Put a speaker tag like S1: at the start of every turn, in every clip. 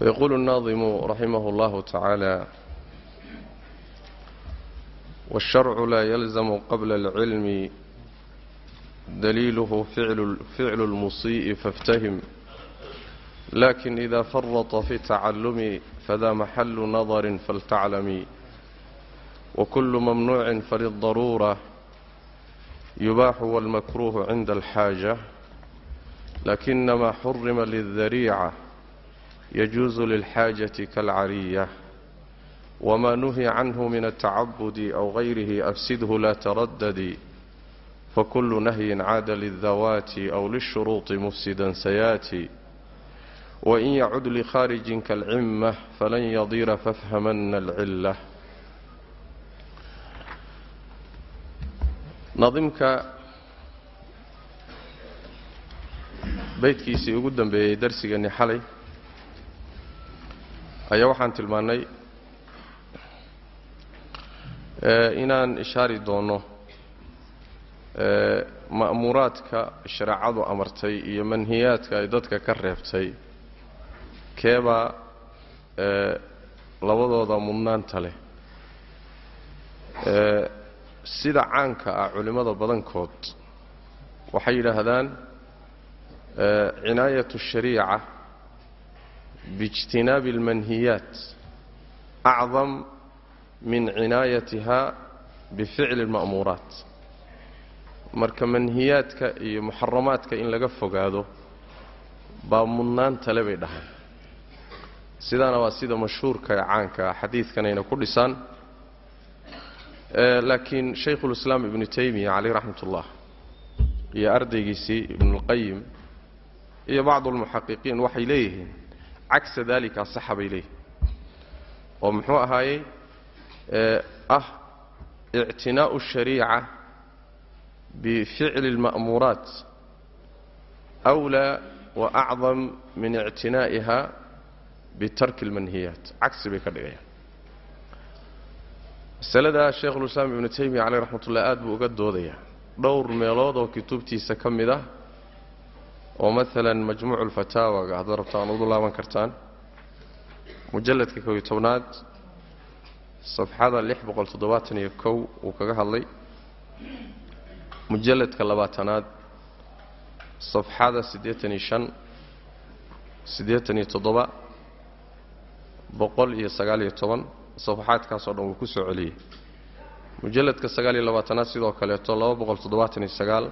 S1: ويقول الناظم رحمه الله تعالى والشرع لا يلزم قبل العلم دليله فعل, فعل المصيء فافتهم لكن إذا فرط في التعلم فذا محل نظر فلتعلمي وكل ممنوع فللضرورة يباح والمكروه عند الحاجة لكنما حرم للذريعة يجوز للحاجة كالعرية وما نهي عنه من التعبد أو غيره أفسده لا تردد فكل نهي عاد للذوات أو للشروط مفسدا سياتي وإن يعد لخارج كالعمة فلن يضير فافهمن العلة نظمك beydkiisii ugu dambeeyey darsigeenni xalay ayaa waxaan tilmaannay inaan ishaari doono ma'muuraadka shareecadu amartay iyo manhiyaadka ay dadka ka reebtay keebaa labadooda mudnaanta leh. Sida caanka ah culimmada badankood waxay yidhaahdaan cinaayat الshariica bijtinaabi almanhiyaat acdam min cinaayatiha bificli lma'muuraat marka manhiyaadka iyo muxaramaadka in laga fogaado baa mudnaan tale bay dhahaan sidaana waa sida mashhuurka ee caanka xadiidkanayna ku dhisaan laakiin shaykhulislaam ibnu taymiya caleyh raxmat ullah iyo ardaygiisii ibnulqayim iyo bacdu lmuxaqiqiin waxay leeyihiin cagsa dalika saxa bay leeyihin oo muxuu ahaayey ah ictinaa'u ashariica bificli اlma'muuraat أwlaa wa acdam min ictinaa'iha bitarki اlmanhiyaat cagsi bay ka dhigayaan masaladaa shaykhulislaam ibnu taymiya caleyh raxmat ullah aad buu uga doodayaa dhowr meelood oo kutubtiisa ka mid ah oo maalan majmuucu lfataawaga haddaad rabta aan ugu laaban kartaan mujalladka kow tobnaad safxada lix boqol toddobaatan iyo kow uu kaga hadlay. Mujalladka labaatanaad safxada siddeetan iyo shan siddeetan iyo toddoba boqol iyo sagaal iyo toban safxaadkaasoo dhan wuu ku soo celiyey. Mujalladka sagaal iyo labaatanaad sidoo kaleeto laba boqol toddobaatan iyo sagaal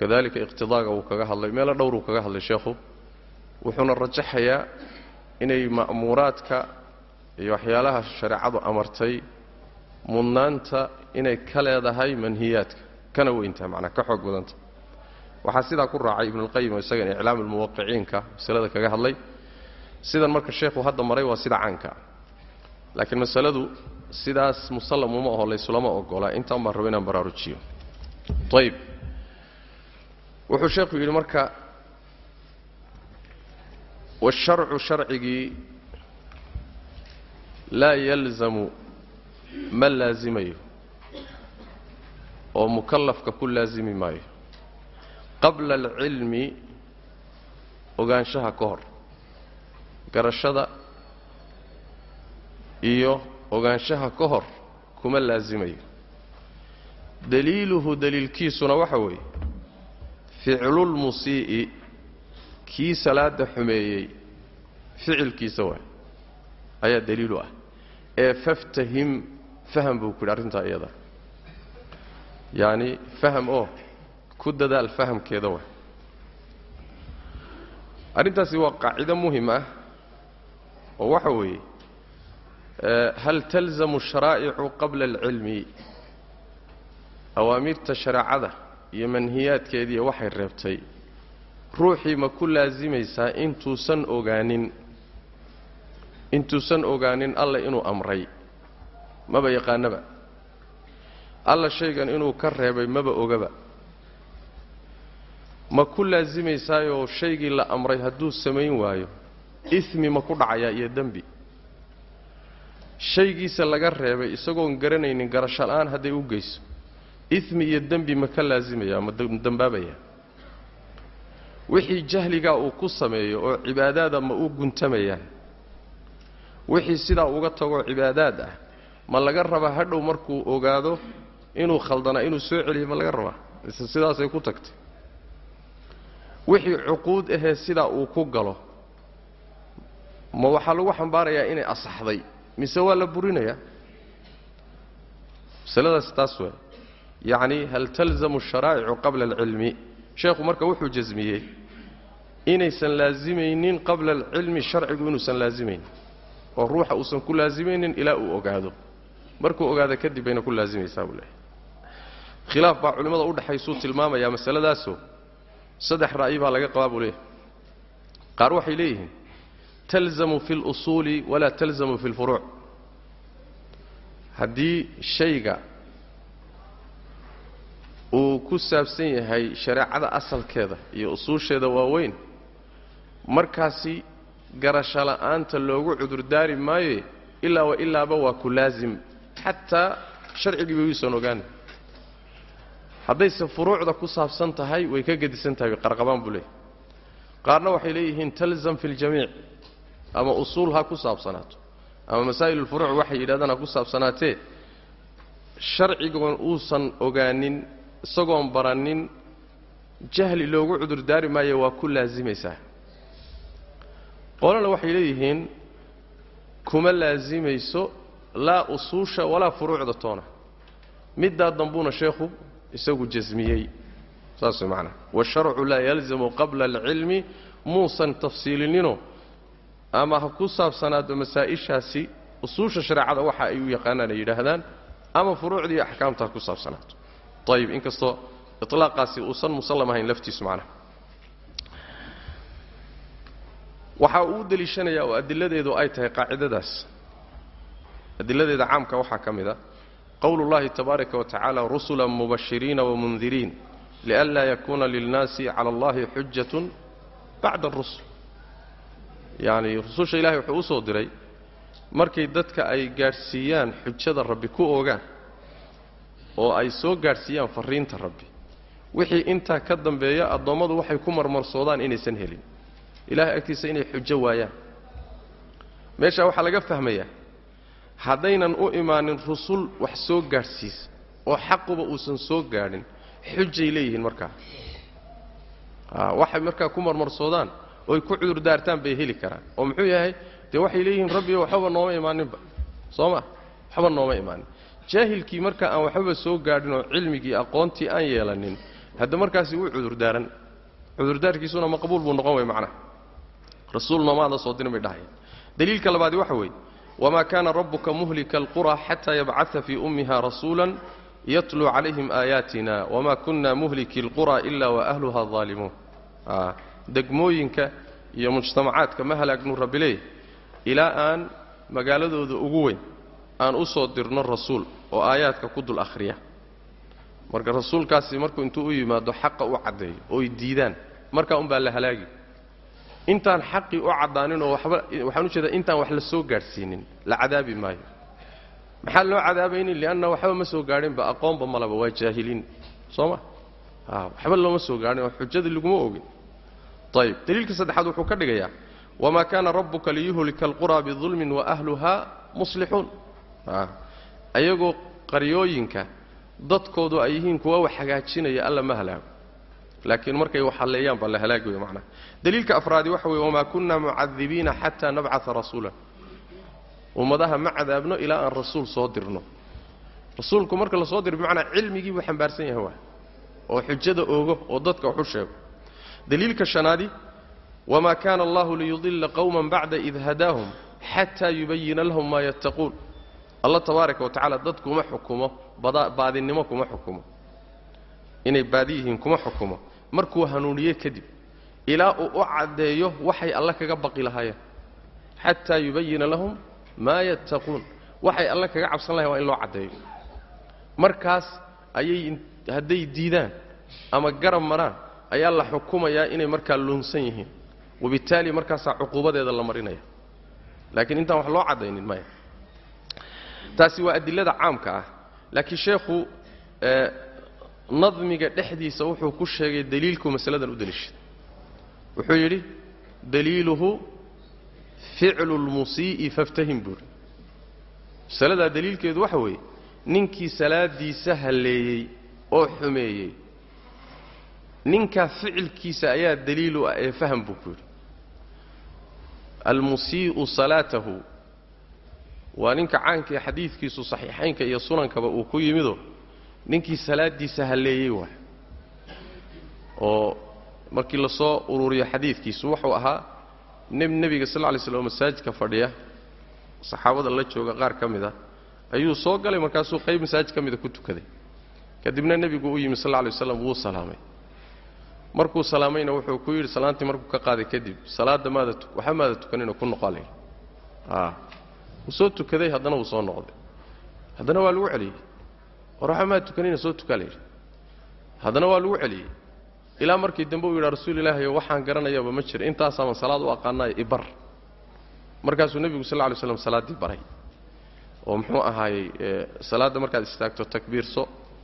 S1: kadalika iqtidaaga wuu kaga hadlay meelo dhowr uu kaga hadlay sheekhu wuxuuna rajaxayaa inay ma'muuraadka iyo waxyaalaha shareecadu amartay mudnaanta inay ka leedahay manhiyaadka. Kana weyntaha macnaa ka xoog badanta waxaa sidaa ku raacay ibnuulqayim oo isagan iclaam ulmuwaqiciinka masalada kaga hadlay. Sidan marka sheekhu hadda maray waa sida caanka. Laakiin masaladu sidaas musallam uma aho laysulama ogola. Intaan baan rabo inaan baraarujiyo. Ayb wuxuu sheekhu yidhi marka waasharcu sharcigii laa yalzamu ma laasimayo oo mukallafka ku laasimi maayo qabla alcilmi ogaanshaha ka hor garashada iyo ogaanshaha ka hor kuma laasimayo. Daliiluhu daliilkiisuna waxa weeye ficlulmusii'i kii salaada xumeeyey ficilkiisa waay ayaa daliilu ah. Ee faftahim faham buu ku yidhi arrintaa iyada. Yacni faham oo ku dadaal fahamkeeda waay. Arrintaasi waa qaacido muhiim ah oo waxa weeye hal talzamu sharaa'icu qabla alcilmi awaamirta shareecada iyo manhiyaadkeediiyo waxay reebtay ruuxii ma ku laasimaysaa intuusan ogaanin intuusan ogaanin alla inuu amray maba yaqaanaba. Alla shaygan inuu ka reebay maba ogaba. Ma ku laasimaysaayoo shaygii la amray hadduu samayn waayo. Ismi ma ku dhacayaa iyo dembi. Shaygiisa laga reebay isagoon garanaynin garasho la'aan hadday u geyso ismi iyo dembi ma ka laasimayaa ma dembaabaya. Wixii jahligaa uu ku sameeyo oo cibaadaada ma u guntamayaan wixii sidaa uga tagoo cibaadaad ah ma laga rabaa hadhow markuu ogaado inuu khaldanaa inuu soo celiyo ma laga rabaa mise sidaasay ku tagtay. Wixii cuquud ahee sidaa uu ku galo ma waxaa lagu xambaarayaa inay asaxday mise waa la burinayaa masaladaas taas waay yacni hal talzamu asharaa'icu qabla alcilmi? Sheekhu marka wuxuu jasmiyey inaysan laasimaynin qabla alcilmi sharcigu inuusan laasimaynin oo ruuxa uusan ku laasimaynin ilaa uu ogaado. Markuu ogaado kadib bayna ku laasimaysaa buu leehay khilaaf baa culimmada udhexaysuu tilmaamayaa masaladaasoo saddex ra'yi baa laga qabaa buu leeyahay. Qaar waxay leeyihiin talzamu fi اlusuuli walaa talzamu fi اlfuruuc haddii shayga uu ku saabsan yahay shareecada asalkeeda iyo usuusheeda waaweyn markaasi garasho la'aanta loogu cudurdaari maaye ilaa wa ilaaba waa ku laasim xataa sharcigiiba wiisan ogaana haddayse furuucda ku saabsan tahay way ka gedisan tahay qarqabaan buu leeyahy qaarna waxay leeyihiin talzam fi ljamiic ama usuul ha ku saabsanaato ama masaa'ilulfuruuc waxay yidhahdaan ha ku saabsanaatee. Sharcigoon uusan ogaanin isagoon baranin jahli loogu cudurdaari maayo waa ku laasimaysaa qolana waxay leeyihiin kuma laasimayso laa usuusha walaa furuucda toona. Middaa dambuuna sheekhu isagu jasmiyey saas way macnaha washarcu laa yalzamu qabla alcilmi muusan tafsiilininoo ama ha ku saabsanaado masaa'ishaasi usuusha shareecada waxa ay u yaqaanaan ay yidhaahdaan ama furuucdii axkaamta ha ku saabsanaato ayib inkastoo ilaaqaasi uusan musallam ahayn laftiisu macnaha. Waxa uu deliishanayaa oo adiladeedu ay tahay qaacidadaas. Adiladeeda caamka waxaa ka mid a qowlu llahi tabaaraka wa tacaala rusula mubashiriina wamunhiriin lianlaa yakuuna lilnaasi cala allahi xujatun bacda arusul yacni rususha ilahay wuxuu u diray markay dadka ay gaadhsiiyaan xujada rabbi ku oogaan oo ay soo gaadhsiiyaan farriinta rabbi. Wixii intaa ka dambeeya addoommadu waxay ku marmarsoodaan inaysan helin. Ilahay agtiisa inay xujo waayaan. Meeshaa waxaa laga fahmayaa haddaynan u imaanin rusul wax soo gaadhsiisa oo xaquba uusan soo gaadhin xujay leeyihiin markaa. Waxay markaa ku marmarsoodaan oy ku cudurdaartaan bay heli karaan. Oo muxuu yahay? Dee waxay leeyihiin rabbiyo waxbaba nooma imaaninba. Soo ma waxba nooma imaanin jaahilkii marka aan waxbaba soo gaadhin oo cilmigii aqoontii aan yeelanin hadda markaasi wuu cudurdaaran. Cudurdaarkiisuna maqbuul buu noqon way macnaha. Rasuul noomaada soo dirin bay dhahayaan daliilka labaadi waxa weeye wamaa kaana rabbuka muhlika alqura xataa yabcaa fii ummiha rasuula yatluu calayhim aayaatina wamaa kunna muhliki alqura ila waahluha aalimuun degmooyinka iyo mujtamacaadka ma halaagnu rabbi leeyahy ilaa aan magaaladooda ugu weyn aan u soo dirno rasuul oo aayaadka ku dul akhriya. Marka rasuulkaasi markuu intuu u yimaado xaqa u caddeeyo ooy diidaan markaa unbaa la halaagi. Intaan xaqii u caddaaninoo waxba waxaan u jeedaa intaan wax la soo gaadhsiinin la cadaabi maayo. Maxaa loo cadaabaynin? Lianna waxba ma soo gaadhinba aqoonba malaba waa jaahiliin. Soo ma? Waxba looma soo gaadhin oo xujadii laguma ogin ayib daliilka saddexaad wuxuu ka dhigayaa wamaa kaana rabbuka liyuhlika alquraa bidulmin waahluha muslixuun ayagoo qaryooyinka dadkoodu ay yihiin kuwa wax hagaajinaya alla ma halaago laakiin markay wax halleeyaan baa la halaagi wey macnaha. Daliilka afraadi waxa weye wamaa kunna mucadibiina xataa nabcaa rasuula ummadaha ma cadaabno ilaa aan rasuul soo dirno. Rasuulku marka la soo diro bimacnaa cilmigii buu xambaarsan yahay waa oo xujada oogo oo dadka wax u sheego. Daliilka shanaadi wamaa kaana allahu liyudila qowman bacda id hadaahum xataa yubayina lahum maa yattaquun allah tabaaraka wa tacala dad kuma xukumo baadinimo kuma xukumo. Inay baadi yihiin kuma xukumo. Markuu hanuuniye kadib ilaa uu u caddeeyo waxay alle kaga baqi lahaayeen. Xataa yubayina lahum maa yattaquun. Waxay alle kaga cabsan lahayen waa in loo caddeeyo. Markaas ayay hadday diidaan ama garab maraan ayaa la xukumayaa inay markaa lunsan yihiin. Wabittaali markaasaa cuquubadeeda la marinaya. Laakiin intaan wax loo caddaynin maya taasi waa adilada caamka ah. Laakiin sheekhu nadmiga dhexdiisa wuxuu ku sheegay daliilku masaladan u deliishaday wuxuu yidhi daliiluhu ficlu lmusii'i faftahim buuri masaladaa daliilkeedu waxa weeye ninkii salaadiisa halleeyey oo xumeeyey ninkaa ficilkiisa ayaa daliilu ah ee faham buu ku yidhi. Almusii'u salaatahu waa ninka caankae xadiidkiisu saxiixaynka iyo sunankaba uu ku yimido ninkii salaadiisa halleeyey waay oo markii la soo ururiyo xadiidkiisu wuxuu ahaa neb nebiga sal lay slam oo masaajidka fadhiya. Saxaabada la jooga qaar ka mid a ayuu soo galay markaasuu qayb masaajid ka mida ku tukaday. Kadibna nebigu u yimi sal lay waslam wuu salaamay. Markuu salaamayna wuxuu ku yidhi salaantii markuu ka qaaday kadib salaadda maada waxa maada tukanina ku noqo wuu soo tukaday haddana wuu soo noqday. Haddana waa lagu celiyey. War waxa maada tukanina soo tukaa layidhi haddana waa lagu celiyey. Ilaa markii dambe uu yidha rasuul ilaahayo waxaan garanayaba ma jira intaasaaban salaad u aqaanayo ibar markaasuu nebigu sal lay slam salaaddii baray. Oo muxuu ahaayey salaadda markaad istaagto takbiirso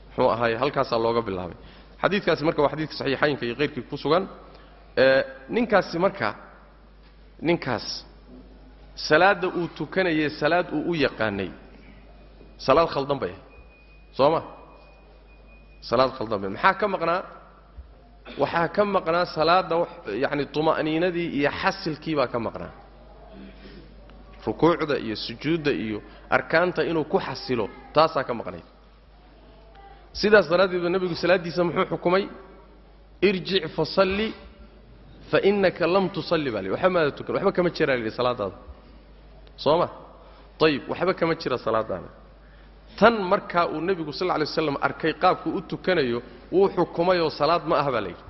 S1: muxuu ahaayey halkaasaa looga bilaabay. Xadiidkaasi marka waa xadiidka saxiixaynka iyo keyrkii ku sugan. Ninkaasi marka ninkaas salaadda uu tukanayay salaad uu u yaqaanay. Salaad khaldan bay. Soo ma salaad khaldan bay. Maxaa ka maqnaa? Waxaa ka maqnaa salaadda yacni tuma'niinadii iyo xasilkii baa ka maqnaa. Rukuucda iyo sujuudda iyo arkaanta inuu ku xasilo taasaa ka maqnayd sidaas daraaddeed ba nebigu salaaddiisa muxuu xukumay? Irjic fasalli fa innaka lam tusalli baa li waxba maada tukan waxba kama jiraa la yidhi salaadaada soo ma ayib waxba kama jira salaadaada tan markaa uu nebigu sal lla lay waslam arkay qaabkuu u tukanayo wuu xukumayoo salaad ma ah baa layidhi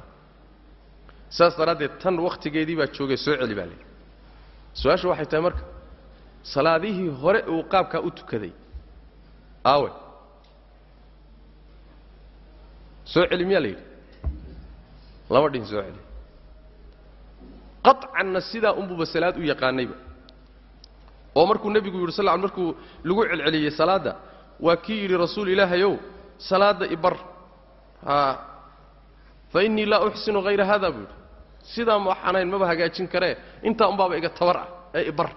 S1: saas daraaddeed tan wakhtigeedii baa joogay soo celi baa layidhi su'aasha waxay tahay marka salaadihii hore uu qaabkaa u tukaday. Aawe. Soo celi miyaa la yidhi? Lama dhihin soo celi. Qaطcanna sidaa unbuuba salaad u yaqaanayba oo markuu nebigu yidhi sal markuu lagu celceliyey salaadda waa kii yidhi rasuul ilaahayow salaadda ibar haa fa innii laa uxsinu hayra haada buu yidhi. Sidaa ma maba hagaajin karee. Intaa unbaaba iga tabar ah ee ibar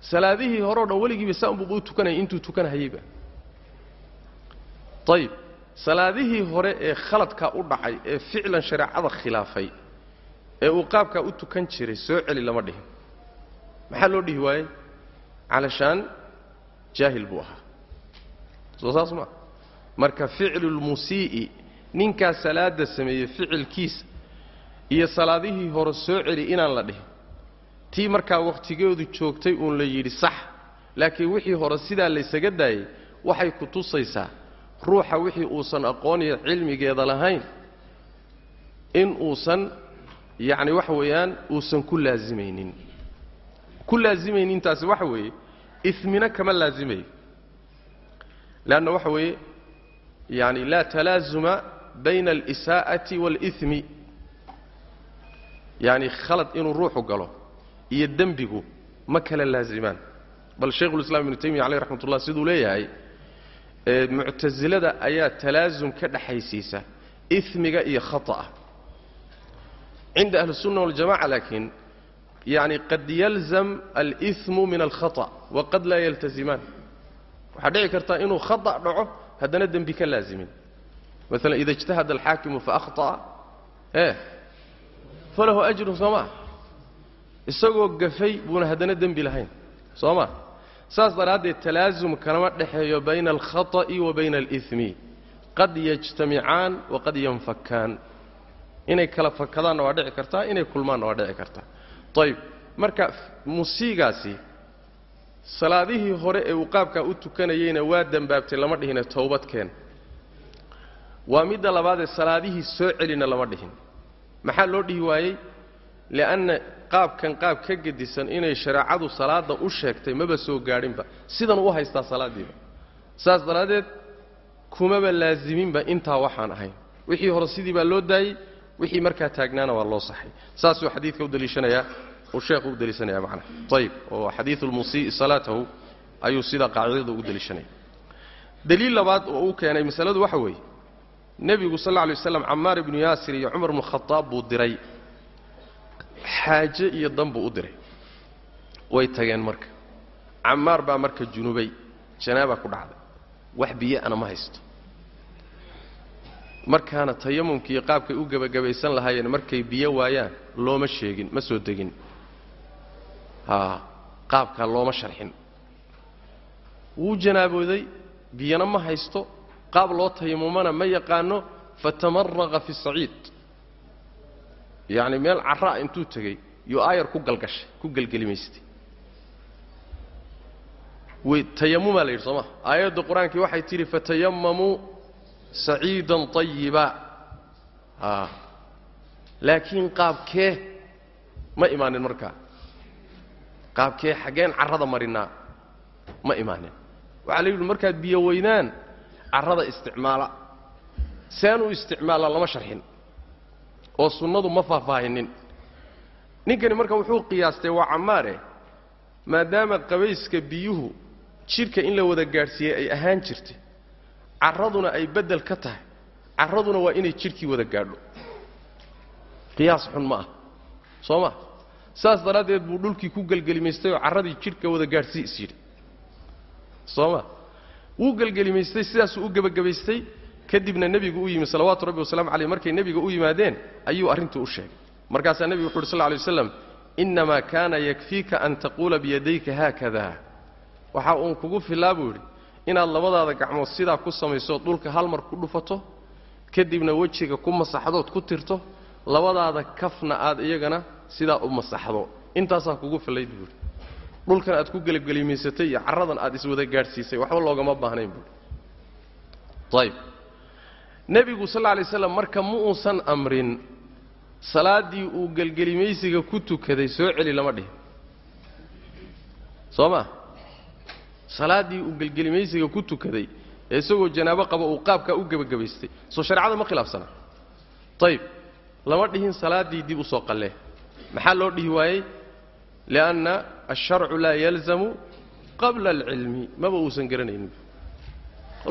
S1: salaadihii horeo dhan weligiiba saa unbuuba u tukanayay intuu tukanahayeyba ayib salaadihii hore ee khaladkaa u dhacay ee ficlan shareecada khilaafay ee uu qaabkaa u tukan jiray soo celi lama dhihin. Maxaa loo dhihi waayey calashaan jaahil buu ahaa soo saas maa marka ficlulmusii'i ninkaa salaadda sameeyey ficilkiisa iyo salaadihii hore soo celi inaan la dhihin tii markaa wakhtigeedu joogtay uun la yidhi sax laakiin wixii hore sidaa laysaga daayey waxay ku tusaysaa ruuxa wixii uusan aqooniyo cilmigeeda lahayn in uusan yacni waxa weeyaan uusan ku laasimaynin ku laasimayn intaasi waxa weeye imina kama laazimayo leanna waxa weeye yani laa talaazuma bayna alisaa'ati waalimi yani khalad inuu ruuxu galo iyo dembigu ma kala laazimaan. Bal shaykhulislam ibnu taymiya aleyh raxmat ullah siduu leeyahay e, muctasilada ayaa talaasum ka dhexaysiisa imiga iyo khata'a ah. cinda ahlisunna waljamaca laakiin yani qad yalzam alimu min alkhata waqad laa yaltazimaan waxaa dhici karta inuu khata dhaco haddana dembi ka laazimin maalan ida ijtahada alxaakimu faahطa'a e falahu ajrun soo maa isagoo gafay buuna haddana dembi lahayn soo maa saas daraaddeed talaasum kalama dhexeeyo bayna alkhata'i wa bayna alimi qad yajtamicaan waqad yanfakaan inay kala fakadaanna waa dhici kartaa inay kulmaanna waa dhici kartaa ayib marka musiigaasi salaadihii hore ee uu qaabkaa u tukanayeyna waa dembaabtay lama dhihine towbadkeen. Waa midda labaadee salaadihii soo celina lama dhihin. Maxaa loo dhihi waayey? Li'anna qaabkan qaab ka gedisan inay shareecadu salaadda u sheegtay maba soo gaadhinba. Sidan u haystaa salaaddiiba. Saas daraaddeed kumaba laasiminba intaa waxaan ahayn. Wixii hore sidii baa loo daayey wixii markaa taagnaana waa loo saxay. Saasuu xadiidka u daliishanayaa uu sheekhu u daliishanaya macnaha ayib oo xadiidu lmusii'i salaatahu ayuu sidaa qaacidada ugu daliishanaya daliil labaad oo uu keenay masaladu waxa weeye nebigu sal alla alay waslam camaar ibnu yaasir iyo cumar ibnu khadaab buu diray. Xaaje iyo dan buu u diray. Way tageen marka. Cammaar baa marka junubay janaabaa ku dhacday. Wax biyo ana ma haysto markaana tayamumkii iyo qaabkay u gebagabaysan lahaayeen markay biyo waayaan looma sheegin ma soo degin. Haa qaabkaa looma sharxin. Wuu janaabooday biyana ma haysto qaab loo tayamumana ma yaqaano fatamaraqa fi saciid. Yacni meel carraa intuu tegey yuu aayar ku galgashay ku gelgelimaystay. Tayamumaa la yidhi soo ma? Aayadda qur'aankii waxay tidhi fatayamamuu saciidan طayiba a laakiin qaabkee ma imaanin markaa qaabkee xaggeen carrada marinaa ma imaanin waxaa la yidhi markaad biyo weynaan carrada isticmaala seen u isticmaalaa lama sharxin oo sunnadu ma faahfaahinin ninkani marka wuxuu qiyaastay waa cammaare maadaama qabayska biyuhu jidhka in la wada gaadhsiiyey ay ahaan jirtay carraduna ay beddel ka tahay. Carraduna waa inay jidhkii wada gaadho. Qiyaas xun ma ah. Soo ma? Saas daraaddeed buu dhulkii ku gelgelimaystay oo carradii jidhka wada gaadhsii is yidhi. Soo ma? Wuu gelgelimaystay sidaasuu u gebagabaystay kadibna nebigu u yimi salawaatu rabbi wasalamu caleyh markay nebiga u yimaadeen ayuu arrintuu u sheegay. Markaasaa nebigu wuxu uhi sal lla lay waslam innamaa kaana yakfiika an taquula biyadayka haakada. Waxaa uun kugu filaa buu yidhi inaad labadaada gacmood sidaa ku samaysood dhulka hal mar ku dhufato kadibna wejiga ku masaxdood ku tirto labadaada kafna aad iyagana sidaa u masaxdo. Intaasaa kugu filayd buu yidhi. Dhulkan aad ku gelabgelimaysatay iyo carradan aad iswada gaadhsiisay waxba loogama baahnayn buui ayb nebigu sal lla alay slam marka ma uusan amrin salaaddii uu gelgelimaysiga ku tukaday soo celi lama dhihin. Soo ma salaaddii uu gelgelimaysiga ku tukaday ee isagoo janaabo qaba uu qaabkaa u gebagabaystay. Soo shareecada ma khilaafsana. Ayib lama dhihin salaaddii dib u soo qallee maxaa loo dhihi waayey? Lianna alsharcu laa yalzamu qabla alcilmi maba uusan garanaynin.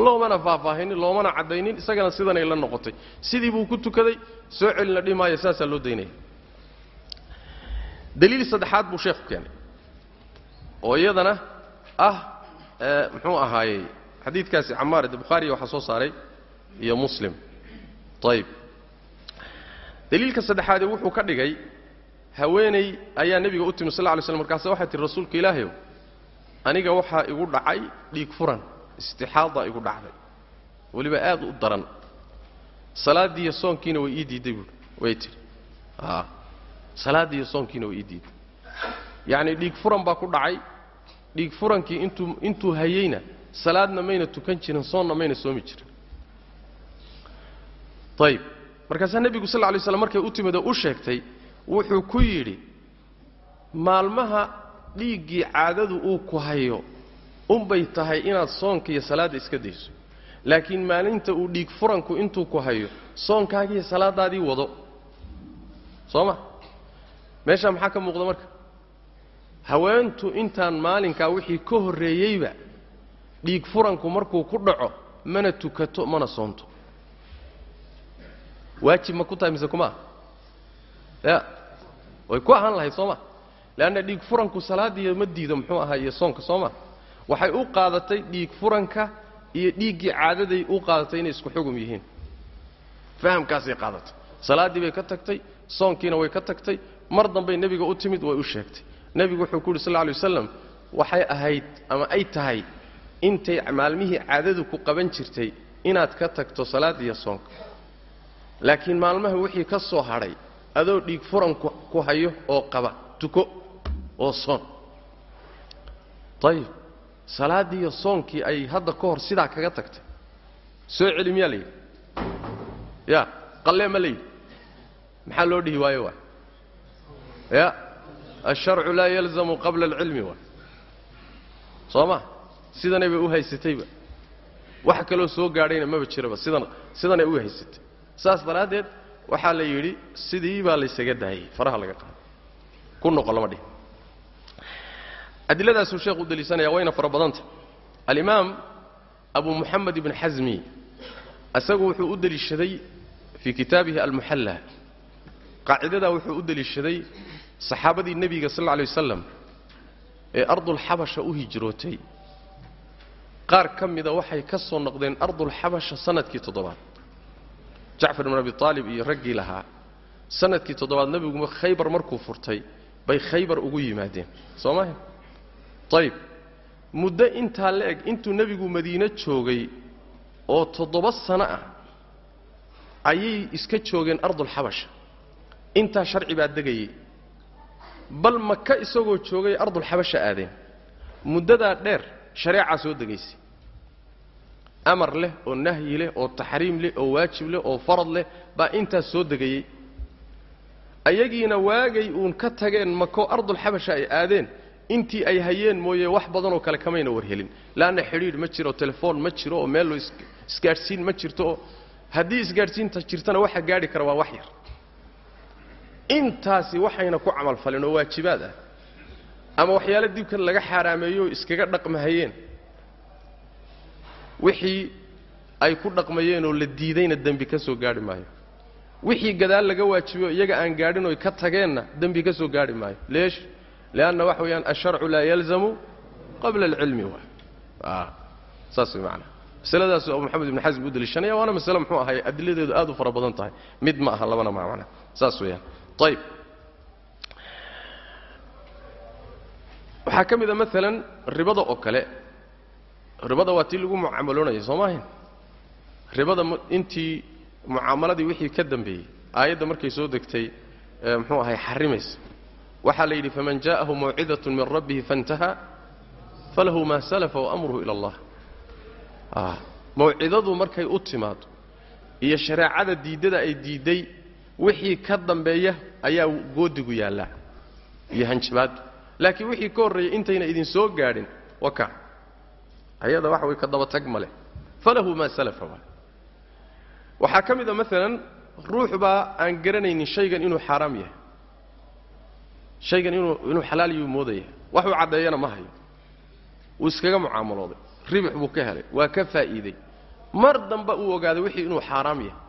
S1: Loomana faahfaahinin loomana caddaynin isagana sidanay la noqotay. Sidii buu ku tukaday soo celina dhihi maayo saasaa loo daynaya. Daliil saddexaad buu sheekhu keenay. Oo iyadana ah muxuu ahaayey xadiidkaasi camaar de bukhaariya waxaa soo saaray iyo muslim. Ayib daliilka saddexaadee wuxuu ka dhigay haweeney ayaa nebiga u timi sal lla slam markaase waxay tihi rasuulka ilaahayow aniga waxaa igu dhacay dhiig furan istixaada igu dhacday. Weliba aad u daran. Salaaddiiyo soonkiina way ii diidday buui way tidhi. A salaaddiiyo soonkiina way ii diidday yacni dhiig furan baa ku dhacay dhiig furankii intuu intuu hayeyna salaadna mayna tukan jirin soonna mayna soomi jirin. Ayib markaasaa nebigu sal alay slam markay u timid oo u sheegtay wuxuu ku yidhi maalmaha dhiiggii caadadu uu ku hayo unbay tahay inaad soonka iyo salaadda iska dayso. Laakiin maalinta uu dhiig furanku intuu ku hayo soonkaagiiyo salaadaadii wado. Soo ma? Meeshaa maxaa ka muuqda marka haweentu intaan maalinkaa wixii ka horreeyeyba dhiig furanku markuu ku dhaco mana tukato mana soonto. Waajib ma ku tahay mise kumaa ya way ku ahaan lahayd soo ma leanna dhiig furanku salaaddiiyo ma diido muxuu ahaa iyo soonka soo ma waxay u qaadatay dhiig furanka iyo dhiiggii caadaday u qaadatay inay isku xugum yihiin. Fahamkaasay qaadatay. Salaaddii bay ka tagtay soonkiina way ka tagtay mar dambay nebiga u timid way u sheegtay nebigu wuxuu ku yidhi sal alay wasalam waxay ahayd ama ay tahay intay maalmihii caadadu ku qaban jirtay inaad ka tagto salaad iyo soonka. Laakiin maalmaha wixii ka soo hadhay adoo dhiig furan ku hayo oo qaba tuko oo soon. Ayib salaaddii iyo soonkii ay hadda ka hor sidaa kaga tagtay. Soo celi miyaa la yidhi. Ya qallee ma la yidhi. Maxaa loo dhihi waayo waay ya alsharcu laa yalzamu qabla alcilmi waay soo ma sidanay bay u haysatayba wax kaloo soo gaadhayna maba jiraba sidan sidanay u haysatay saas daraaddeed waxaa la yidhi sidii baa laysaga daayey faraha laga qaado ku noqo lama dhihi adiladaasuu sheekhu u deliishanaya wayna fara badanta alimaam abu muxamed ibn xasmi isagu wuxuu u deliishaday fii kitaabihi almuxalla qaacidadaa wuxuu u deliishaday saxaabadii nebiga sal alay wasalam ee ardulxabasha u hijrootay qaar ka mida waxay ka soo noqdeen ardulxabasha sannadkii toddobaad. Jacfar ibn abi aalib iyo raggii lahaa sannadkii toddobaad nebiguba khaybar markuu furtay bay khaybar ugu yimaadeen. Soo maha ayib muddo intaa la eg intuu nebigu madiine joogay oo toddoba sano ah ayay iska joogeen ardulxabasha intaa sharci baa degayay bal maka isagoo joogay ardulxabasha aadeen. Muddadaa dheer shareecaa soo degaysay amar leh oo nahyi leh oo taxriim leh oo waajib leh oo farad leh baa intaas soo degayey ayagiina waagay uun ka tageen mako ardulxabasha ay aadeen intii ay hayeen mooye wax badanoo kale kamayna warhelin. Laanna xidhiidh ma jiro telefoon ma jiro oo meel loo isgaadhsiin ma jirto oo haddii isgaadhsiinta jirtana waxa gaadhi kara waa wax yar intaasi waxayna ku camalfalin oo waajibaad ah. Ama waxyaalo dibkan laga xaaraameeyo oo iskaga dhaqmahayeen. Wixii ay ku dhaqmayeenoo la diidayna dembi ka soo gaadhi maayo. Wixii gadaal laga waajibayo iyaga aan gaadhin oy ka tageenna dembi ka soo gaadhi maayo. Leesh lianna waxa weeyaan asharcu laa yalzamu qabla alcilmi waay saas way macnaa masaladaas abu maxamed ibn xasm u daliishanaya waana masale muxuu ahay adiladeedu aad u fara badan tahay. Mid ma aha labana ma macnaa saas weeyaan ayib waxaa ka mid a maalan ribada oo kale ribada waa tii lagu mucaamaloonayay soo maahayn ribada intii mucaamaladii wixii ka dambeeyey aayadda markay soo degtay muxuu ahay xarimaysa waxaa la yidhi faman jaءahu mawcidaة min rabbihi faاntaha falahu ma salafa waamruhu ilى اllah mawcidadu markay u timaado iyo shareecada diiddada ay diidday wixii ka dambeeya ayaa goodigu yaallaa iyo hanjabaadu laakiin wixii ka horreeyay intayna idin soo gaadhin waka. Ayada waxa way ka daba tag ma falahu maa salafa waay waxaa ka mid a maalan ruux baa aan garanaynin shaygan inuu xaaraam yahay. Shaygan inuu inuu xalaal yuu moodaya waxuu caddeeyana ma hayo. Wuu iskaga mucaamalooday ribix buu ka helay. Waa ka faa'iiday. Mar damba uu ogaaday wixii inuu xaaraam yahay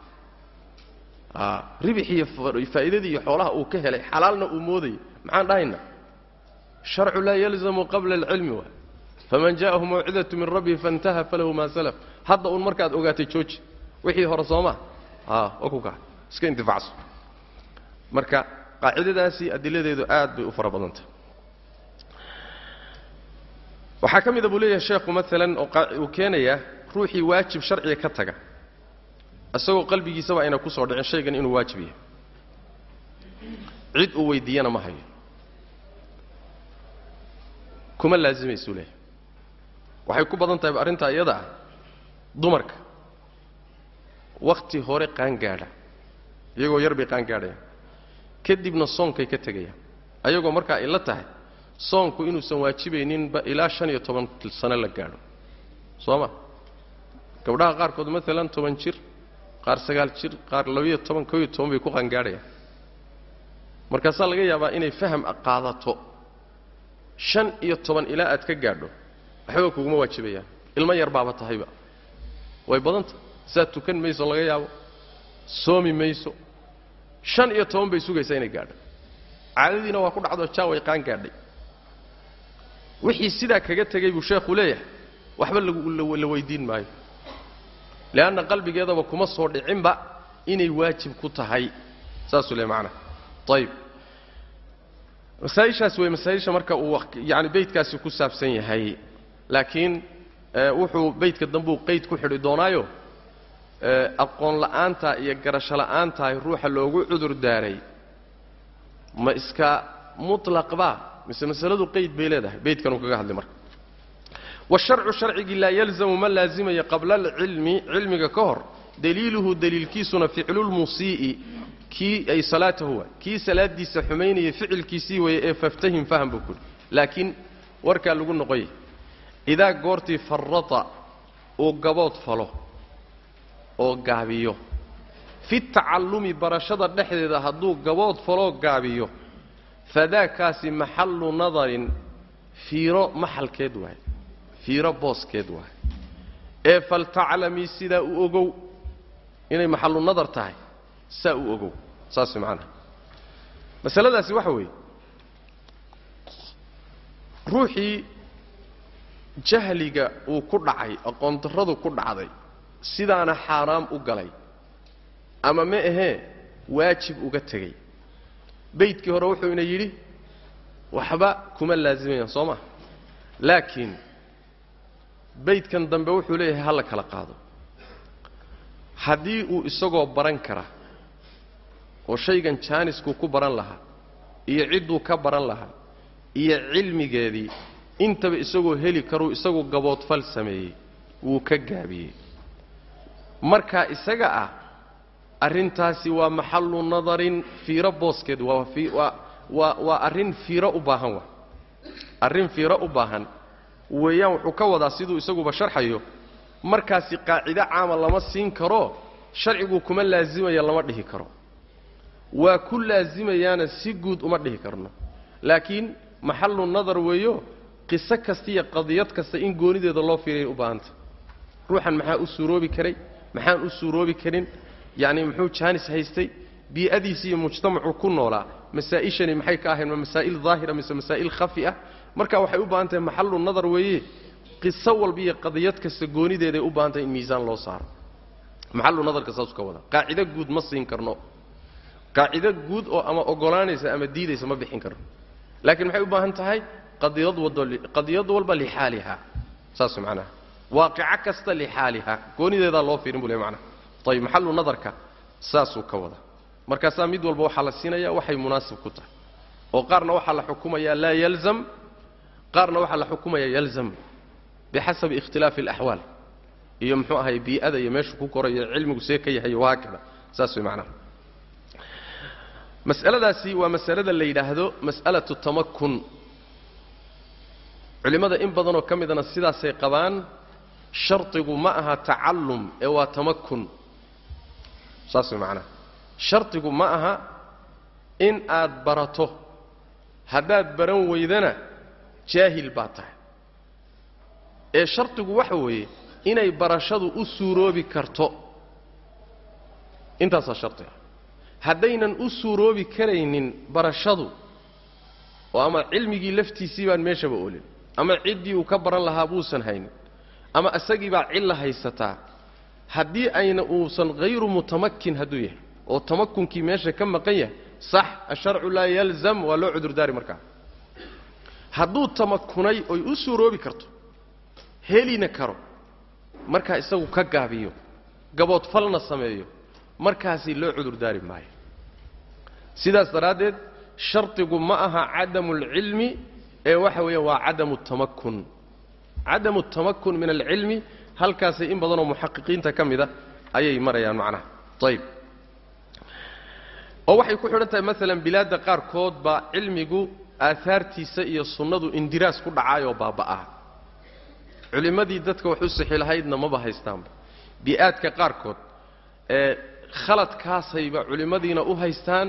S1: ribix iyo faa'iidadii iyo xoolaha uu ka helay xalaalna uu moodayay maxaan dhahaynaa? Sharcu laa yalzamu qabla alcilmi waay faman jaءahu mawcidatu min rabbihi faاntaha falahu ma salaf. Hadda uun markaad ogaatay jooji wixii hore soomaa waa ku kaa iska intifacso marka qaacidadaasi adiladeedu aad bay u fara badan tahay waxaa ka mida buu leeyahay sheekhu maalan oo uu keenayaa ruuxii waajib sharciga ka taga isagoo qalbigiisaba ayna ku soo dhicin shaygan inuu waajib yahay. Cid uu weydiiyana ma hayo. Kuma laasimaysuu leeyahay. Waxay ku badan tahay arrintaa iyada ah dumarka. Wakhti hore qaangaadha iyagoo yar bay qaangaadhayaan. Kadibna soonkay ka tegayaan. Ayagoo markaa ay la tahay soonku inuusan waajibayninba ilaa shan iyo toban sano la gaadho. Soo ma? Gabdhaha qaarkood maalan toban jir qaar sagaal jir qaar labiyo toban koo iyo toban bay ku qaangaadhayaan markaasaa laga yaabaa inay faham qaadato. Shan iyo toban ilaa aad ka gaadho waxba kuguma waajibayaan. Ilmo yar baaba tahayba. Way badanta? Saad tukan mayso laga yaabo. Soomi mayso. Shan iyo toban bay sugaysaa inay gaadho. Caadadiina waa ku dhacdo jaaway qaan gaadhay wixii sidaa kaga tegay buu sheekhu leeyahay waxba la weydiin maayo leanna qalbigeedaba kuma soo dhicinba inay waajib ku tahay saasuu le masaa-isha marka yani beydkaasi ku saabsan yahay laakiin wuxuu beydka dambuu qeyd ku xidhi doonaayo aqoon la'aanta iyo garasho la'aantahay ruuxa loogu cudur daaray ma iska mutlaqba mise masaladu qeyd bay leedahay beydkanuu kaga hadlay marka washarcu sharcigii laa yalzamu ma laazimaya qabla alcilmi cilmiga ka hor daliiluhu daliilkiisuna ficlulmusii'i kii ay salaatahu waay kii salaadiisa xumaynaya ficilkiisii weeye ee faftahim faham buu kuhi laakiin warkaa lagu noqoyay idaa goortii farrata uu gabood falo oo gaabiyo fi tacallumi barashada dhexdeeda hadduu gabood faloo gaabiyo fadaakaasi maxallu nadarin fiiro maxalkeed waay fiiro booskeed waay. Ee faltaclamii sidaa u ogow. Inay maxallu nadar tahay saa u ogow. Saas macanaha masaladaasi waxa weeye. Ruuxii jahliga uu ku dhacay aqoondarradu ku dhacday sidaana xaaraam u galay. Ama ma ahee waajib uga tegey beydkii hore wuxuu ina yidhi waxba kuma laasimayaan soo maa laakiin beydkan dambe wuxuu leeyahay ha la kala qaado. Haddii uu isagoo baran kara oo shaygan jaanisku ku baran lahaa iyo cidduu ka baran lahaa iyo cilmigeedii intaba isagoo heli karuu isagu gaboodfal sameeyey wuu ka gaabiyey. Markaa isaga ah arrintaasi waa maxallu nadarin fiiro booskeed waa waa arrin fiiro u baahan wa arrin fiiro u baahan weeyaan wuxuu ka wadaa siduu isaguba sharxayo. Markaasi qaacido caama lama siin karo sharcigu kuma laasimaya lama dhihi karo. Waa ku laasimayaana si guud uma dhihi karno. Laakiin maxallu nadar weeyo qiso kasta iyo qadiyad kasta in goonideeda loo fiiriyay u baahanta. Ruuxan maxaa u suuroobi karay? Maxaan u suuroobi karin? Yacni muxuu jaanis haystay? Bii'adiisi iyo mujtamacuu ku noolaa. Masaa'ishani maxay ka ahayn? Ma masaa'il daahira mise masaa'il khafi ah marka waxay u baahan tahay maxallu nadar weeye. Qiso walba iyo qadiyad kasta goonideeday u baahan tahay in miisaan loo saaro. Maxallu nadarka saasuu ka wada. Qaacido guud ma siin karno. Qaacido guud oo ama ogolaanaysa ama diidaysa ma bixin karno. Laakiin maxay u baahan tahay? Qadiyad wado qadiyad walba lixaaliha. Saas macnaha. Waaqico kasta lixaaliha. Goonideedaa loo fiirin buu le macnaha. Ayib maxallu nadarka saasuu ka wada. Markaasaa mid walba waxaa la siinaya waxay munaasib ku tahay. Oo qaarna waxaa la xukumayaa laa yalzam qaarna waxaa la xukumayaa yalzam bixasabi ikhtilaafi alaxwaal iyo muxuu ahay bii'ada iyo meeshu ku korayo cilmigu see ka yahay wahaakada saas way macnaha. Mas'aladaasi waa masalada la yidhaahdo mas'alatu tamakun culimmada in badanoo ka midana sidaasay qabaan shardigu ma aha tacallum ee waa tamakun saas way macnaha. Shardigu ma aha in aad barato. Haddaad baran weydana jaahil baad tahay. Ee shardigu waxa weeye inay barashadu u suuroobi karto. Intaasaa shardiga haddaynan u suuroobi karaynin barashadu oo ama cilmigii laftiisii baan meeshaba olin ama ciddii uu ka baran lahaa buusan haynin ama isagii baa cilla haysataa haddii ayna uusan hayru mutamakin hadduu yahay oo tamakunkii meesha ka maqan yahay sax asharcu laa yalzam waa loo cudurdaari markaa hadduu tamakunay oy u suuroobi karto helina karo markaa isagu ka gaabiyo gaboodfalna sameeyo markaasi loo cudurdaari maayo. Sidaas daraaddeed shardigu ma aha cadamu alcilmi ee waxa weeye waa cadamu tamakun cadamu tamakun min alcilmi halkaasay in badanoo muxaqiqiinta ka mida ayay marayaan macnaha. Ayib oo waxay ku xidhan tahay maalan bilaadda qaarkood baa cilmigu aahaartiisa iyo sunnadu indiraas ku dhacaayoo baaba'ah culimmadii dadka wax u sixi lahaydna maba haystaanba bi'aadka qaarkood ee khaladkaasayba culimmadiina u haystaan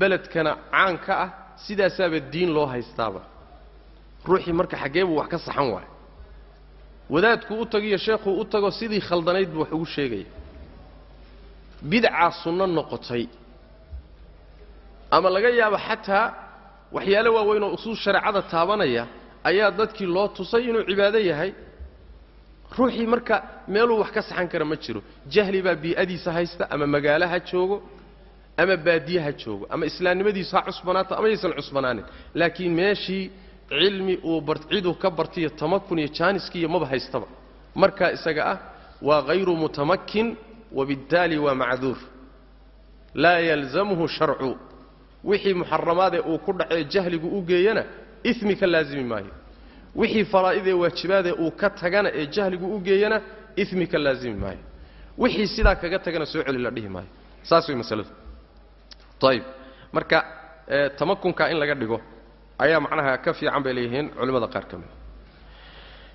S1: beledkana caanka ah sidaasaaba diin loo haystaaba. Ruuxii marka xaggee buu wax ka saxan waaya wadaadkuu u tagiyo sheekhuu u tago sidii khaldanayd buu wax ugu sheegaya. Bidcaa sunno noqotay. Ama laga yaabo xataa waxyaale waaweyn oo usuul shareecada taabanaya ayaa dadkii loo tusay inuu cibaado yahay. Ruuxii marka meeluu wax ka saxan kara ma jiro. Jahli baa bii'adiisa haysta ama magaalo ha joogo ama baadiye ha joogo ama islaamnimadiisu ha cusbanaato ama yaysan cusbanaanin. Laakiin meeshii cilmi uu ciduu ka bartiyo tamakun iyo jaaniskiiyo maba haystaba. Markaa isaga ah waa hayru mutamakin wabittaali waa macduur. Laa yalzamhu sharcu wixii muxaramaadee uu ku dhacee jahligu u geeyana imi ka laazimi maayo. Wixii faraa'idee waajibaadee uu ka tagana ee jahligu u geeyana imi ka laazimi maayo. Wixii sidaa kaga tagana soo celi la dhihi maayo. Saas way masaladu. Ayib marka tamakunka in laga dhigo ayaa macnaha ka fiican bay leeyihiin culimmada qaar ka mida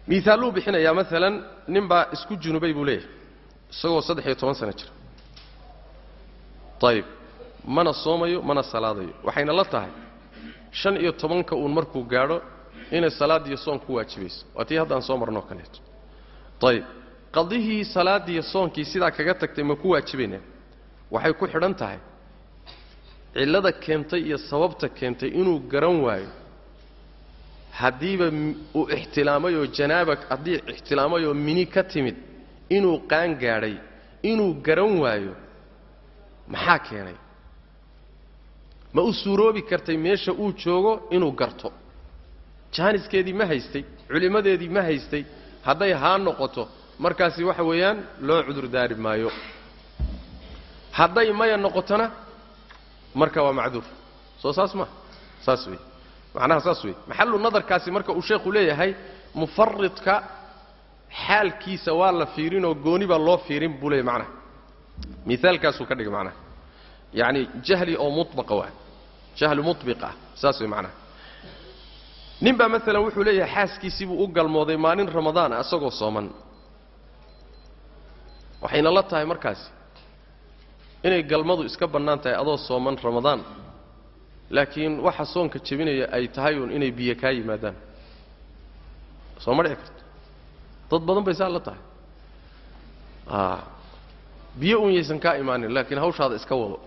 S1: miaaluu bixinayaa maalan ninbaa isku junubay buu leeyahay isagoo saddex iyo toban sano jira. Ayib mana soomayo mana salaadayo. Waxayna la tahay shan iyo tobanka uun markuu gaadho inay salaadiyo soon ku waajibayso waa tii haddaan soo marnoo kaleeto ayib qadihii salaadiyo soonkii sidaa kaga tagtay ma ku waajibaynaa? Waxay ku xidhan tahay cillada keentay iyo sababta keentay inuu garan waayo haddiiba uu ixtilaamay oo janaaba haddii ixtilaamay oo mini ka timid inuu qaan gaadhay inuu garan waayo maxaa keenay ma u suuroobi kartay meesha uu joogo inuu garto. Jaaniskeedii ma haystay culimmadeedii ma haystay hadday haa noqoto markaasi waxa weeyaan loo cudurdaari maayo. Hadday maya noqotona marka waa macduur. Soo saas ma saas wey macnaha saas wey maxallu nadarkaasi marka uu sheekhu leeyahay mufaridka xaalkiisa waa la fiirinoo gooni baa loo fiirin buu leeyahy macnaha. Miaalkaasuu ka dhigay macnaha yacni jahli oo mubaqa waa jahli mubiq ah saas wey macnaha nin baa maalan wuxuu leeyahay xaaskiisii buu u galmooday maalin ramadaan ah isagoo sooman waxayna la tahay markaasi inay galmadu iska bannaan tahay adoo sooman ramadaan laakiin waxa soonka jebinaya ay tahay uun inay biyo kaa yimaadaan soo ma dhici karto dad badan bay saa la tahay biyo uun yaysan kaa imaanin laakiin hawshaada iska wado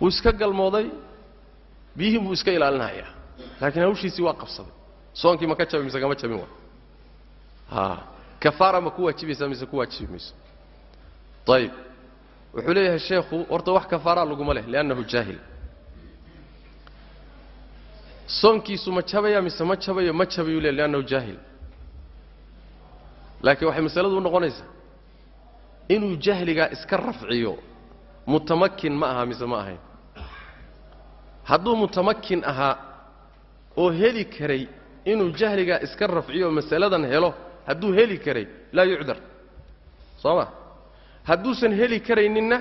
S1: wuu iska galmooday biyihiin buu iska ilaalinayaa laakiin hawshiisii waa qabsaday. Soonkii ma ka jabay mise kama jabin wa a kafaara ma ku waajibaysaa mise ku waajibi mayso? Ayib wuxuu leeyahay sheekhu horta wax kafaaraa laguma leh liannahu jaahil. Soonkiisu ma jabaya mise ma jabayo ma jabayuu le liannahu jaahil. Laakiin waxay masaladu u noqonaysaa inuu jahligaa iska rafciyo mutamakin ma aha mise ma ahayn. Hadduu mutamakin ahaa oo heli karay inuu jahligaa iska rafciyo masaladan helo hadduu heli karay laa yucdar. Soo ma? Hadduusan heli karayninna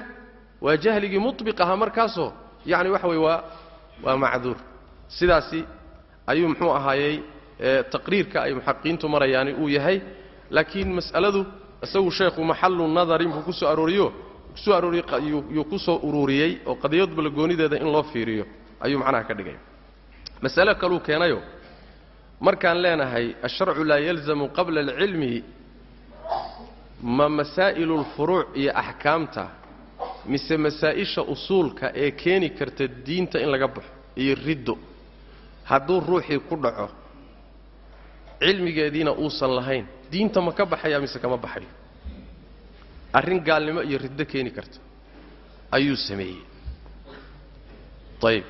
S1: waa jahligii mubiq ahaa markaasoo yacni waxa weye waa waa macduur. Sidaasi ayuu muxuu ahaayey taqriirka ay muxaqiqiintu marayaani uu yahay laakiin mas'aladu isagu sheekhu maxallu nadarin buu ku soo arooriyo arooriyuu ku soo ururiyey oo qadiyadbala goonideeda in loo fiiriyo ayuu macnaha ka dhigay. Masale kaluu keenayo markaan leenahay asharcu laa yalzamu qabla alcilmi ma masaa'ilu lfuruuc iyo axkaamta mise masaa'isha usuulka ee keeni karta diinta in laga baxo iyo riddo. Hadduu ruuxii ku dhaco cilmigeediina uusan lahayn. Diinta ma ka baxaya mise kama baxayo arrin gaalnimo iyo riddo keeni karta ayuu sameeyey. Ayib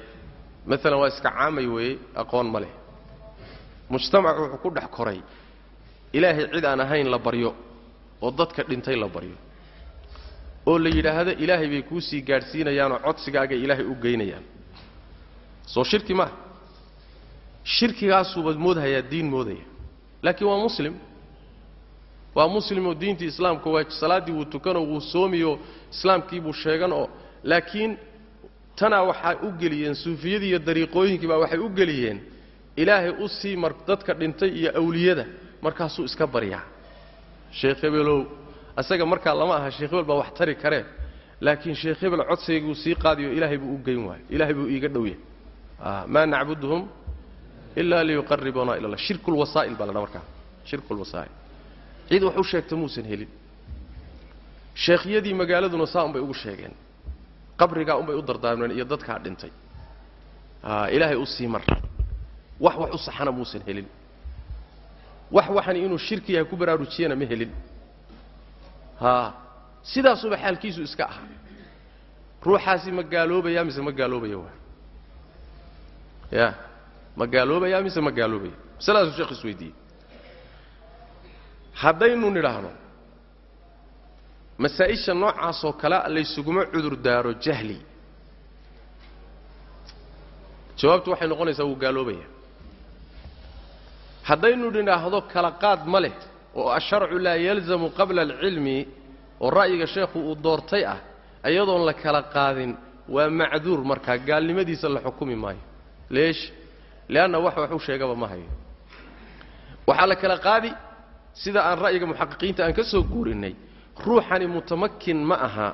S1: maalan waa iska caamay weeye aqoon ma leh. Mujtamacu wuxuu ku dhex koray ilaahay cid aan ahayn la baryo oo dadka dhintay la baryo. Oo la yidhaahdo ilaahay bay kuu sii gaadhsiinayaanoo codsigaagay ilaahay u geynayaan. Soo shirki maaha shirkigaasuuba moodhayaa diin moodaya laakiin waa muslim waa muslim oo diintii islaamka waa salaaddii wuu tukanoo wuu soomiyo islaamkii buu sheegan oo laakiin tanaa waxay u geliyeen suufiyadii iyo dariiqooyinkii baa waxay u geliyeen. Ilaahay u sii mar dadka dhintay iyo awliyada markaasuu iska baryaa. Sheekh hebelow asaga markaa lama aha sheekh hebel baa wax tari karee laakiin sheekh hebel codsayguu sii qaadiyo ilaahay buu u geyn waayo ilaahay buu iiga dhowya maa nacbuduhum ilaa liyuqaribuuna ila allah. Baa la dhaa markaa. Shirku cid wax u sheegta muusan helin. Sheekhyadii magaaladuna saa unbay ugu sheegeen. Qabrigaa unbay u dardaarmeen iyo dadkaa dhintay. Ilaahay u sii mar wax wax u saxana muusan helin. Wax waxani inuu shirki yahay ku baraarujiyana ma helin. Haa sidaasuba xaalkiisu iska ahaa ruuxaasi ma gaaloobaya mise ma gaaloobaya waa? Ya ma gaaloobaya mise ma gaaloobaya masaladaasuu sheekh isweydiiyey haddaynu nidhaahno masaa-isha noocaasoo kale laysuguma cudur daaro jahli. Jawaabtu waxay noqonaysaa wuu gaaloobaya haddaynu nidhaahdo kala qaad ma leh oo asharcu laa yalzamu qabla alcilmi oo ra'yiga sheekhu uu doortay ah iyadoon la kala qaadin waa macduur markaa gaalnimadiisa la xukumi maayo. Leesh leanna wax wax u sheegaba ma hayo. Waxaa la kala qaadi sida aan ra'yiga muxaqiqiinta aan ka soo guurinnay ruuxani mutamakin ma aha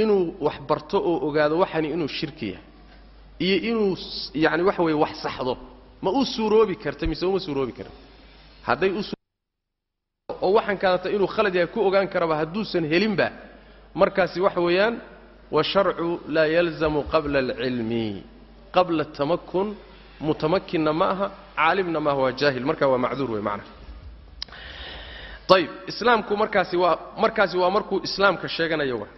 S1: inuu wax barto oo ogaado waxani inuu shirki yahay iyo inuu yacni waxa weeye wax saxdo ma u suuroobi karta mise uma suuroobi karta. Hadday oo waxaan kaadata inuu khalad yahay ku ogaan karaba hadduusan helinba markaasi waxa weeyaan washarcu laa yalzamu qabla alcilmi qabla atamakun mutamakinna ma aha caalimna maaha waa jaahil marka waa macduur wey macnaha ayib islaamku markaasi waa markaasi waa markuu islaamka sheeganayo wa.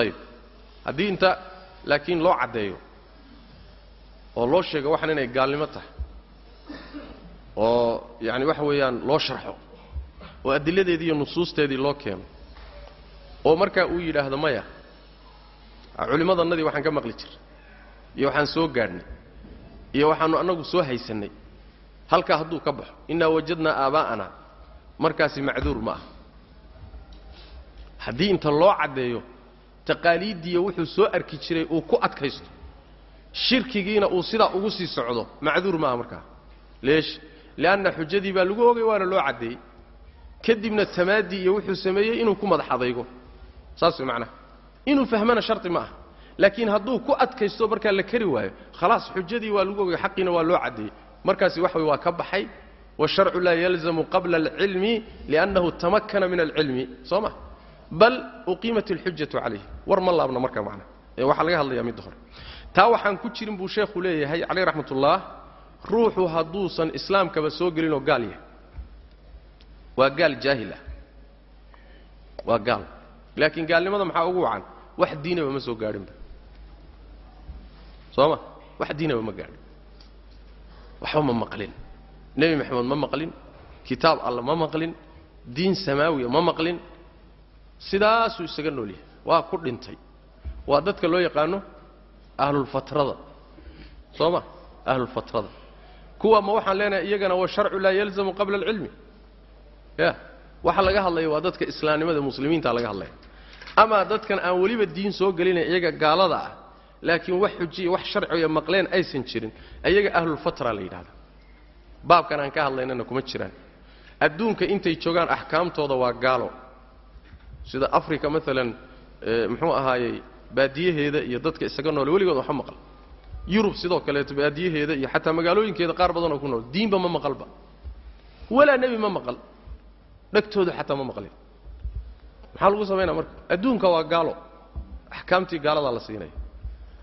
S1: Ayib haddii inta laakiin loo caddeeyo oo loo sheego waxan inay gaalnimo tahay oo yacani waxa weeyaan loo sharxo oo adiladeedii iyo nusuusteedii loo keeno oo markaa uu yidhaahdo maya culimmadannadii waxaan ka maqli jir iyo waxaan soo gaadhnay iyo waxaannu annagu soo haysannay halkaa hadduu ka baxo. Innaa wajadnaa aabaa'ana markaasi macduur ma ah haddii inta loo caddeeyo taqaaliiddiiyo wuxuu soo arki jiray uu ku adkaysto shirkigiina uu sidaa ugu sii socdo macduur maaha markaa. Leesh li'anna xujadii baa lagu ogay waana loo caddeeyey kadibna tamaadii iyo wuxuu sameeyey inuu ku madax adaygo saas macnaha inuu fahmana sharti ma aha. Laakiin hadduu ku adkaysto markaa la kari waayo khalaas xujadii waa lagu ogay xaqiina waa loo caddeeyey markaasi wax way waa ka baxay washarcu laa yalzamu qabla alcilmi liannahu tamakana min alcilmi. Soo ma? Bal uqiimat alxujatu calayh war ma laabna marka macna. Ee waxaa laga hadlayaa midda hore. Taa waxaan ku jirin buu sheekhu leeyahay caleyh raxmatullah ruuxu hadduusan islaamkaba soo gelinoo gaal yahay. Waa gaal jaahil ah. Waa gaal. Laakiin gaalnimada maxaa ugu wacan? Wax diinaba ma soo gaadhinba. Soo ma? Wax diinaba ma gaadhin waxba ma maqlin. Nebi maxamed ma maqlin. Kitaab alla ma maqlin. Diin samaawiya ma maqlin. Sidaasuu isaga nool yahay. Waa ku dhintay. Waa dadka loo yaqaano ahlulfatrada soo ma? Ahlulfatrada kuwa ma waxaan leenahay iyagana washarcu laa yalzamu qabla alcilmi ya waxa laga hadlaya waa dadka islaamnimada muslimiinta laga hadlaya amaa dadkan aan weliba diin soo gelinayn iyaga gaalada ah laakiin wax xujiya wax sharciya maqleen aysan jirin. Iyaga ahlulfatra la yidhahda baabkan aan ka hadlaynana kuma jiraan. Adduunka intay joogaan axkaamtooda waa gaalo. Sida africa maalan muxuu ahaayey baadiyaheeda iyo dadka isaga noole weligood waxma maqal. Yurub sidoo kaleeto baadiyaheeda iyo xataa magaalooyinkeeda qaar badan oo ku nool diinba ma maqalba walaa nebi ma maqal. Dhegtooda xataa ma maqlin. Maxaa lagu samaynaa marka? Adduunka waa gaalo. Axkaamtii gaaladaa la siinaya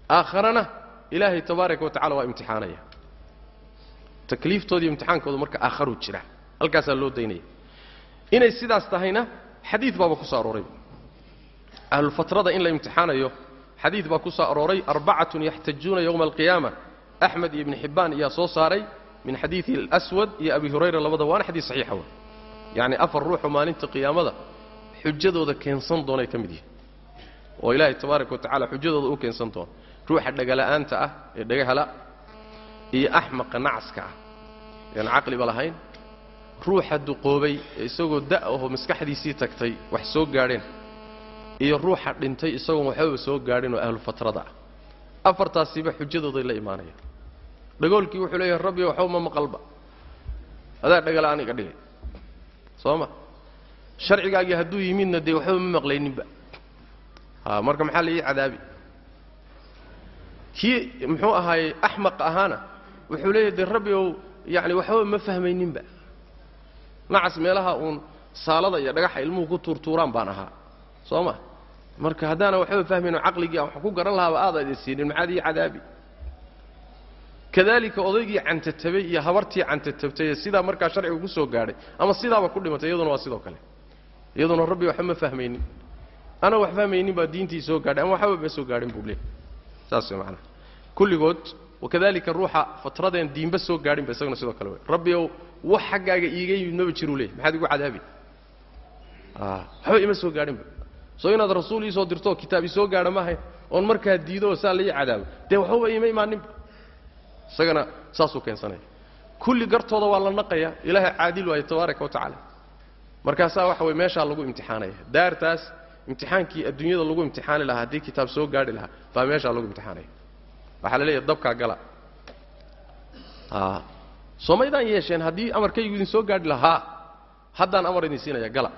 S1: aakharana ilaahay tabaaraka wa tacala waa imtixaanaya. Takliiftoodiiyo imtixaankooda marka aakharuu jira. Halkaasaa loo daynaya inay sidaas tahayna xadiid baaba ku soo arooray. Ahlulfatrada in la imtixaanayo xadiid baa ku soo arooray arbacatun yaxtajuuna yowma alqiyaama. Axmed iyo ibni xibbaan ayaa soo saaray min xadiidi alaswad iyo abi hurayra labada waana xadiid saxiixa wa. Yacni afar ruuxoo maalinta qiyaamada xujadooda keensan doonay ka mid yihiin oo ilaahay tabaaraka wa tacala xujadooda u keensan doono ruuxa dhagala'aanta ah ee dhagahala iyo axmaqa nacaska ah. Ean caqliba lahayn. Ruuxa duqoobay ee isagoo da' aho maskaxdiisii tagtay wax soo gaadheen iyo ruuxa dhintay isagoon waxbaba soo gaadhin oo ahlufatrada ah. Afartaasiba xujadooday la imaanayaan dhagoolkii wuxuu leeyahay rabbi waxba ma maqalba adaa dhagala'aan iga dhigay. Soo ma? Sharcigaagii hadduu yimidna dee waxba ma maqlayninba marka maxaa la ii cadaabi kii muxuu ahaayey axmaq ahaana wuxuu leeyahay dee rabbi ow yacni waxba ma fahmayninba. Nacas meelaha uun saalada iyo dhagaxa ilmuhu ku tuurtuuraan baan ahaa. Soo ma? Marka haddaana waxba fahmayno caqligii aan wax ku garan lahaaba aada idin siinin maxaad ii cadaabi? Kadalika odaygii cantatabay iyo habartii cantatabtay ee sidaa markaa sharcigu ku soo gaadhay ama sidaaba ku dhimatay iyaduna waa sidoo kale. Iyaduna rabbi waxba ma fahmaynin. Ana wax fahmaynin baa diintii soo gaadhay ama waxba ma soo gaadhin buu leehay saas way macanaha kulligood wakadalika ruuxa fatradeen diinba soo gaadhinba isaguna sidoo kale wey rabbi ow wax xaggaaga iiga yimid maba jiruu leeyahy maxaad igu cadaabi? Waxba ima soo gaadhinba soo inaad rasuul iisoo dirtoo kitaab isoo gaadha maahayn oon markaa diido oo saa la ii cadaabo. Dee waxbaba ima imaaninba isagana saasuu keensanaya. Kulli gartooda waa la naqaya ilaahay caadil waayo tabaaraka wa tacaala. Markaasaa waxa weye meeshaa lagu imtixaanaya. Daartaas imtixaankii adduunyada lagu imtixaani lahaa haddii kitaab soo gaadhi lahaa baa meeshaa lagu imtixaanaya. Waxaa la leeyahay dabkaa gala. Soo maydaan yeesheen haddii amarkaygu idin soo gaadhi lahaa haddaan amar idin siinaya gala.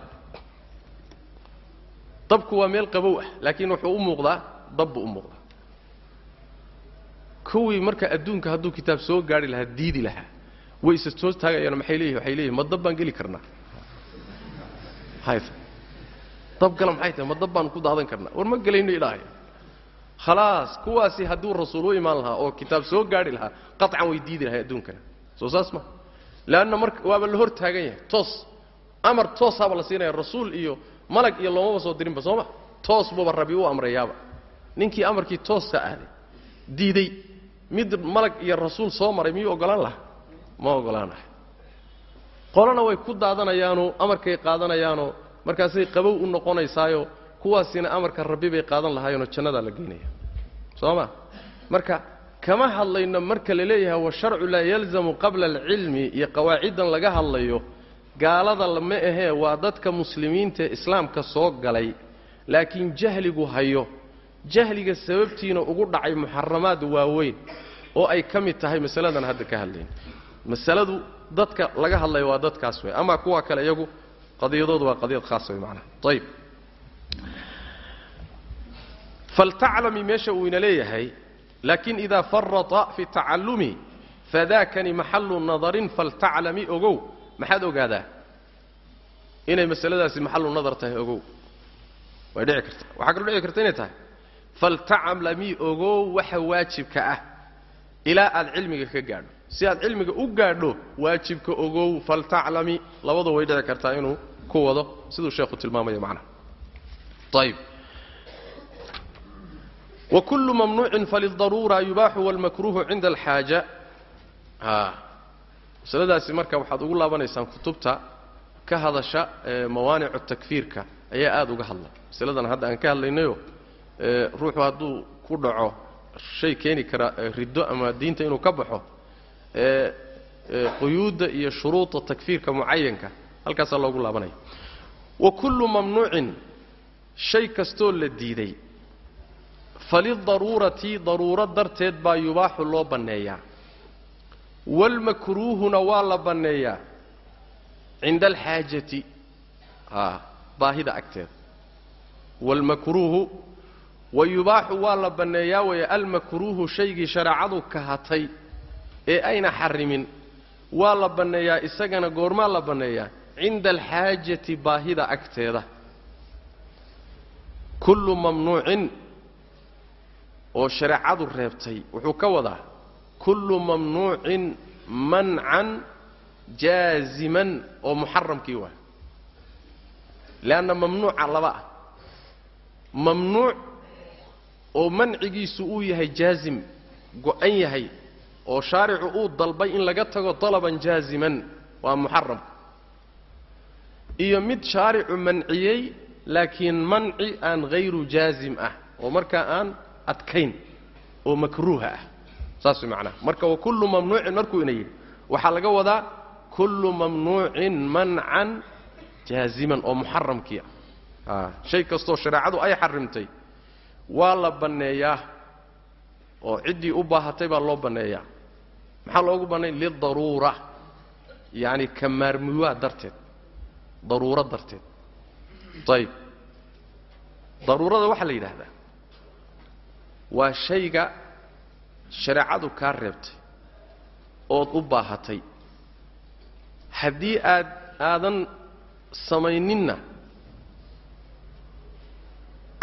S1: Dabku waa meel qabow ah laakiin wuxuu u muuqdaa dab buu u muuqdaa. Kuwii marka adduunka hadduu kitaab soo gaadhi lahaa diidi lahaa. Way isa soo taagayaan maxay leeyihiin waxay leeyihiin ma dab baan geli karnaa dab gala maxay tahay? Ma dab baan ku daadan karnaa. War ma gelayno ilaahay. Khalaas kuwaasi hadduu rasuul u imaan lahaa oo kitaab soo gaadhi lahaa qaطcan way diidi lahay adduunkana. Soo saas ma. Leanna marka waaba la hor taagan yahay. Toos. Amar toosaaba la siinaya rasuul iyo malag iyo loomaba soo dirinba sooma toos buuba rabi u amrayaaba. Ninkii amarkii tooska aaday diiday mid malag iyo rasuul soo maray miyuu ogolaan lahaa? Ma ogolaan lahay qolana way ku daadanayaanoo amarkay qaadanayaanoo markaasay qabow u noqonaysaayo kuwaasina amarka rabbi bay qaadan lahaayeenoo jannadaa la geynaya soo ma? Marka kama hadlayno marka la leeyahay washarcu laa yalzamu qabla alcilmi iyo qawaaciddan laga hadlayo gaalada lama ahee waa dadka muslimiinta islaamka soo galay laakiin jahligu hayo. Jahliga sababtiina ugu dhacay muxaramaad waaweyn oo ay ka mid tahay masaladan hadda ka hadlayn masaladu dadka laga hadlaya waa dadkaas wey ama kuwa kale iyagu qadiyadoodu waa qadiyad khaasa wey macnaha ayib faltaclami meesha uu ina leeyahay laakin idaa farata fi tacallumi fadaakani maxallu nadarin faltaclami ogow. Maxaad ogaadaa? Inay masaladaasi maxallu nadar tahay ogow. Way dhici karta. Waxaa kaloo dhici karta inay tahay. Faltaclami ogow waxa waajibka ah ilaa aad cilmiga ka gaadho si aad cilmiga u gaadho waajibka ogow faltaclami labada way dhici kartaa inuu ku wado. Siduu sheekhu tilmaamayo macnaha ayib wa kullu mamnuucin falidaruura yubaaxu walmakruuhu cinda alxaaja. Masaladaasi marka waxaad ugu laabanaysaan kutubta ka hadasha mawaanicu takfiirka ayaa aada uga hadla. Masaladan hadda aan ka hadlaynayo ruuxu hadduu ku dhaco shay keeni kara riddo ama diinta inuu ka baxo quyuudda iyo shuruuda takfiirka mucayanka halkaasaa loogu laabanaya wa kullu mamnuucin shay kastoo la diiday. Falidaruurati daruuro darteed baa yubaaxu loo banneeyaa. Waalmakruuhuna waa la banneeyaa. Cinda alxaajati a baahida agteeda. Waalmakruuhu wa yubaaxu waa la banneeyaa weeye almakruuhu shaygii shareecadu kahatay ee ayna xarimin waa la banneeyaa isagana goormaa la banneeyaa cinda alxaajati baahida agteeda. Kullu mamnuucin oo shareecadu reebtay wuxuu ka wadaa kullu mamnuucin mancan jaaziman oo muxaramkii waay. Leanna mamnuuca laba ah. Mamnuuc oo mancigiisu uu yahay jaazim go-an yahay oo shaaricu uu dalbay in laga tago dalaban jaaziman waa muxaramka iyo mid shaaricu manciyey laakiin manci aan hayru jaazim ah oo markaa aan adkayn oo makruuha ah. Saas macnaha marka wa kullu mamnuucin markuu ina yidhi waxaa laga wadaa kullu mamnuucin mancan jaaziman oo muxaramkii ah. Shay kastoo shareecadu ay xarimtay waa la banneeyaa oo ciddii u baahatay baa loo banneeyaa maxaa loogu bannay lidaruura yacani ka maarmuwaa darteed. Daruuro darteed. Ayib daruurada waxaa la yidhaahdaa. Waa shayga shareecadu kaa reebtay ood u baahatay. Haddii aad aadan samayninna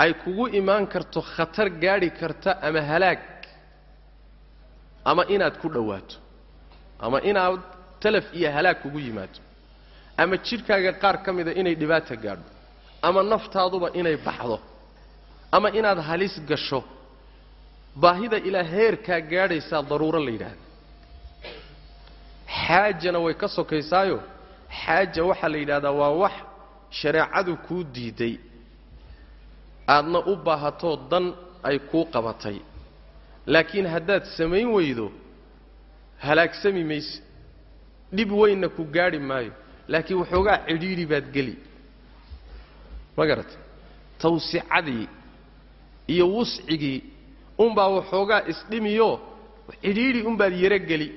S1: ay kugu imaan karto khatar gaadhi karta ama halaag ama inaad ku dhowaato. Ama inaad talaf iyo halaag kugu yimaado ama jidhkaaga qaar ka mida inay dhibaata gaadho. Ama naftaaduba inay baxdo. Ama inaad halis gasho. Baahida ilaa heerkaa gaadhaysaa daruuro la yidhaahda xaajana way ka sokaysaayo. Xaaja waxaa la yidhahdaa waa wax shareecadu kuu diiday. Aadna u baahatoo dan ay kuu qabatay laakiin haddaad samayn weydo halaagsami mayse dhib weynna ku gaadhi maayo laakiin waxoogaa cidhiidhi baad geli. Ma garata tawsicadii iyo wuscigii unbaa waxoogaa isdhimiyo cidhiidhi unbaad yaro geli.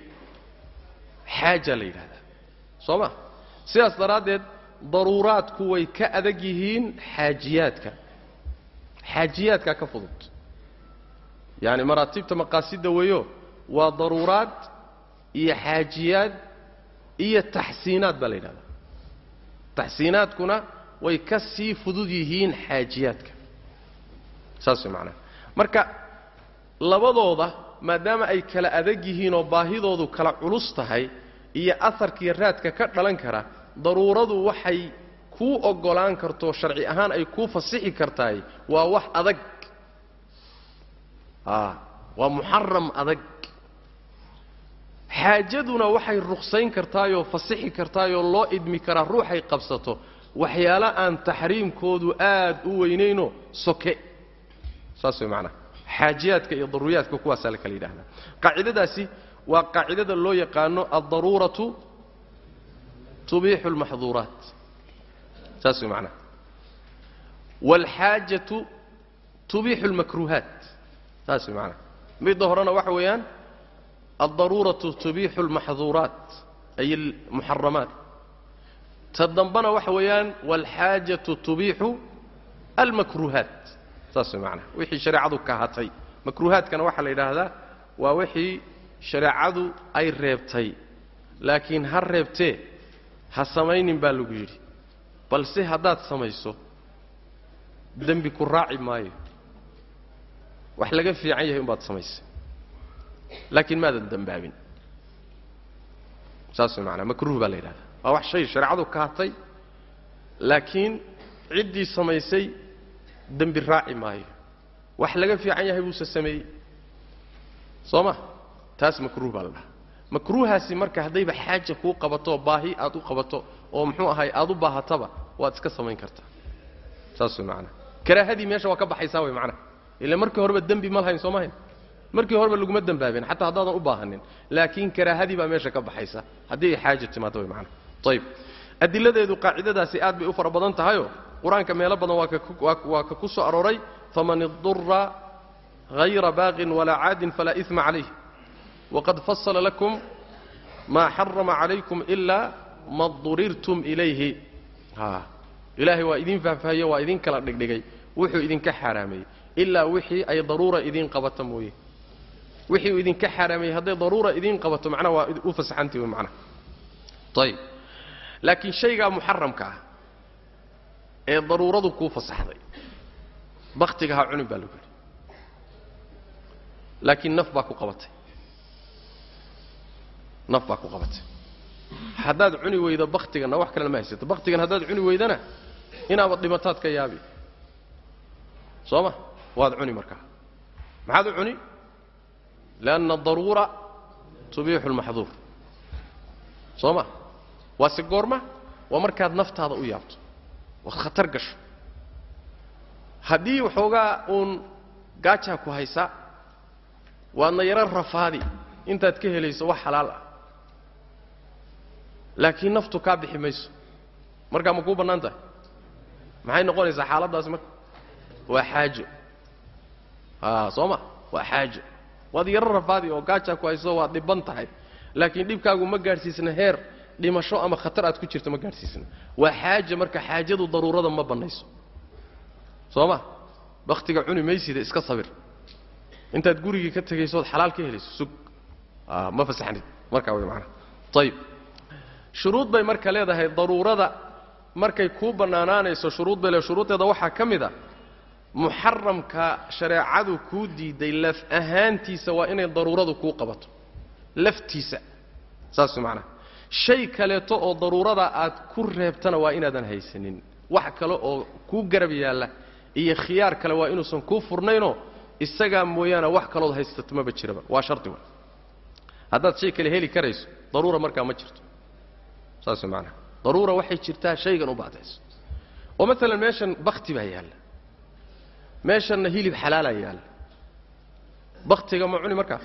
S1: Xaaja la yidhahdaa soo ma? Sidaas daraaddeed daruuraadku way ka adag yihiin xaajiyaadka. Xaajiyaadkaa ka fudud yacani maraatibta maqaasidda weeyo waa daruuraad iyo xaajiyaad iyo taxsiinaad baa la yidhahdaa. Taxsiinaadkuna way ka sii fudud yihiin xaajiyaadka. Saas way macnaha marka labadooda maadaama ay kala adag yihiinoo baahidoodu kala culus tahay iyo aharkiiyo raadka ka dhalan kara daruuradu waxay kuu oggolaan karto sharci ahaan ay kuu fasixi kartahay waa wax adag waa muxaram adag. Xaajaduna waxay ruqsayn kartaayoo fasixi kartaayoo loo idmi karaa ruuxay qabsato. Waxyaalo aan taxriimkoodu aad u weynaynoo soke. Saas way macnaha xaajiyaadka iyo daruuriyaadka kuwaasaa la kala yidhahdaa qaacidadaasi waa qaacidada loo yaqaano aldaruuratu tubiixu almaxduuraat saas way macnaha waalxaajatu tubiixu almakruuhaat saas macnaha midda horena waxa weeyaan aldaruuratu tubiixu almaxduuraat ay almuxaramaat ta dambana waxa weeyaan waalxaajatu tubiixu almakruuhaat. Saas macnaha wixii shareecadu kahatay makruuhaadkana waxaa la yidhaahdaa waa wixii shareecadu ay reebtay. Laakiin ha reebtee ha samaynin baa lagu yidhi. Balse haddaad samayso dembi ku raaci maayo wax laga fiican yahay umbaad samaysay. Laakiin maadan dembaabin saas way macanaa makruuh baa la yidhahdaa. Waa wax shay shareecadu kahatay laakiin ciddii samaysay dembi raaci maayo. Wax laga fiican yahay buuse sameeyey. Soo ma? Taas makruuh baa la dhahaa. Makruuhaasi marka haddayba xaaja kuu qabato baahi aad u qabato oo muxuu ahay aad u baahataba waad iska samayn kartaa. Saas macanaha karaahadii meesha waa ka baxaysaa way macnaha ila markii horeba dembi ma lahayn soo mahayn markii horeba laguma dembaabin xataa haddaadan u baahanin. Laakiin karaahadii baa meesha ka baxaysa. Haddii ay xaaja timaado way macnaha ayib adiladeedu qaacidadaasi aad bay u fara badan tahayoo qur'aanka meelo badan waa ka ku soo arooray. Faman idura hayra baaqin walaa caadin falaa ima calayh. Waqad fasala lakum maa xarama calaykum ilaa ma durirtum ilayhi. Ilaahay waa idin faahfaahiye waa idin kala dhigdhigay. Wuxuu idinka xaaraameeyey ilaa wixii ay daruura idiin qabata mooye. Wixii uu idinka xaaraameeyey hadday daruura idiin qabato macnaha waa u fasaxantii wey macnaha. Ayib laakiin shaygaa muxaramka ah ee daruuradu kuu fasaxday baktiga ha cunin baa lagu yidhi laakiin naf baa ku qabatay. Naf baa ku qabatay. Haddaad cuni weydo baktiganna wax kalena ma haysato baktigan haddaad cuni weydana inaabad dhimataad ka yaabi. Soo ma waad cuni markaa maxaad u cuni? Lianna adaruura tubiixu lmaxduur soo ma? Waa se goorma waa markaad naftaada u yaabto. Waad khatar gasho. Haddii waxoogaa uun gaajaa ku haysaa waadna yaro rafaadi. Intaad ka helayso wax xalaal ah. Laakiin naftu kaa bixi mayso. Markaa ma kuu bannaan tahay maxay noqonaysaa xaaladdaasi marka? Waa xaajo soo ma waa xaajo waad yaro rafaadi oo gaajaa ku hayso waad dhiban tahay. Laakiin dhibkaagu ma gaadhsiisna heer dhimasho ama khatar aad ku jirto ma gaadhsiisna waa xaaja marka xaajadu daruurada ma bannayso. Soo ma bakhtiga cuni maysida iska sabir. Intaad gurigii ka tegaysood xalaal ka helayso sug. Ma fasaxnid markaa way maanaa ayib shuruud bay marka leedahay daruurada markay kuu bannaanaanayso shuruud bay le shuruuddeeda waxaa ka mid a muxaramka shareecadu kuu diiday laf ahaantiisa waa inay daruuradu kuu qabato. Laftiisa. Saas macnaha shay kaleeto oo daruurada aad ku reebtana waa inaadan haysanin. Wax kale oo kuu garab yaalla iyo khiyaar kale waa inuusan kuu furnaynoo isagaa mooyaane wax kalood haysato maba jiraba. Waa shardi wa haddaad shay kale heli karayso daruura markaa ma jirto. Saas macnaha daruura waxay jirtaa shaygan u baadayso oo maalan meeshan bakti baa yaalla meeshanna hilib xalaalaa yaalla baktiga ma cuni markaa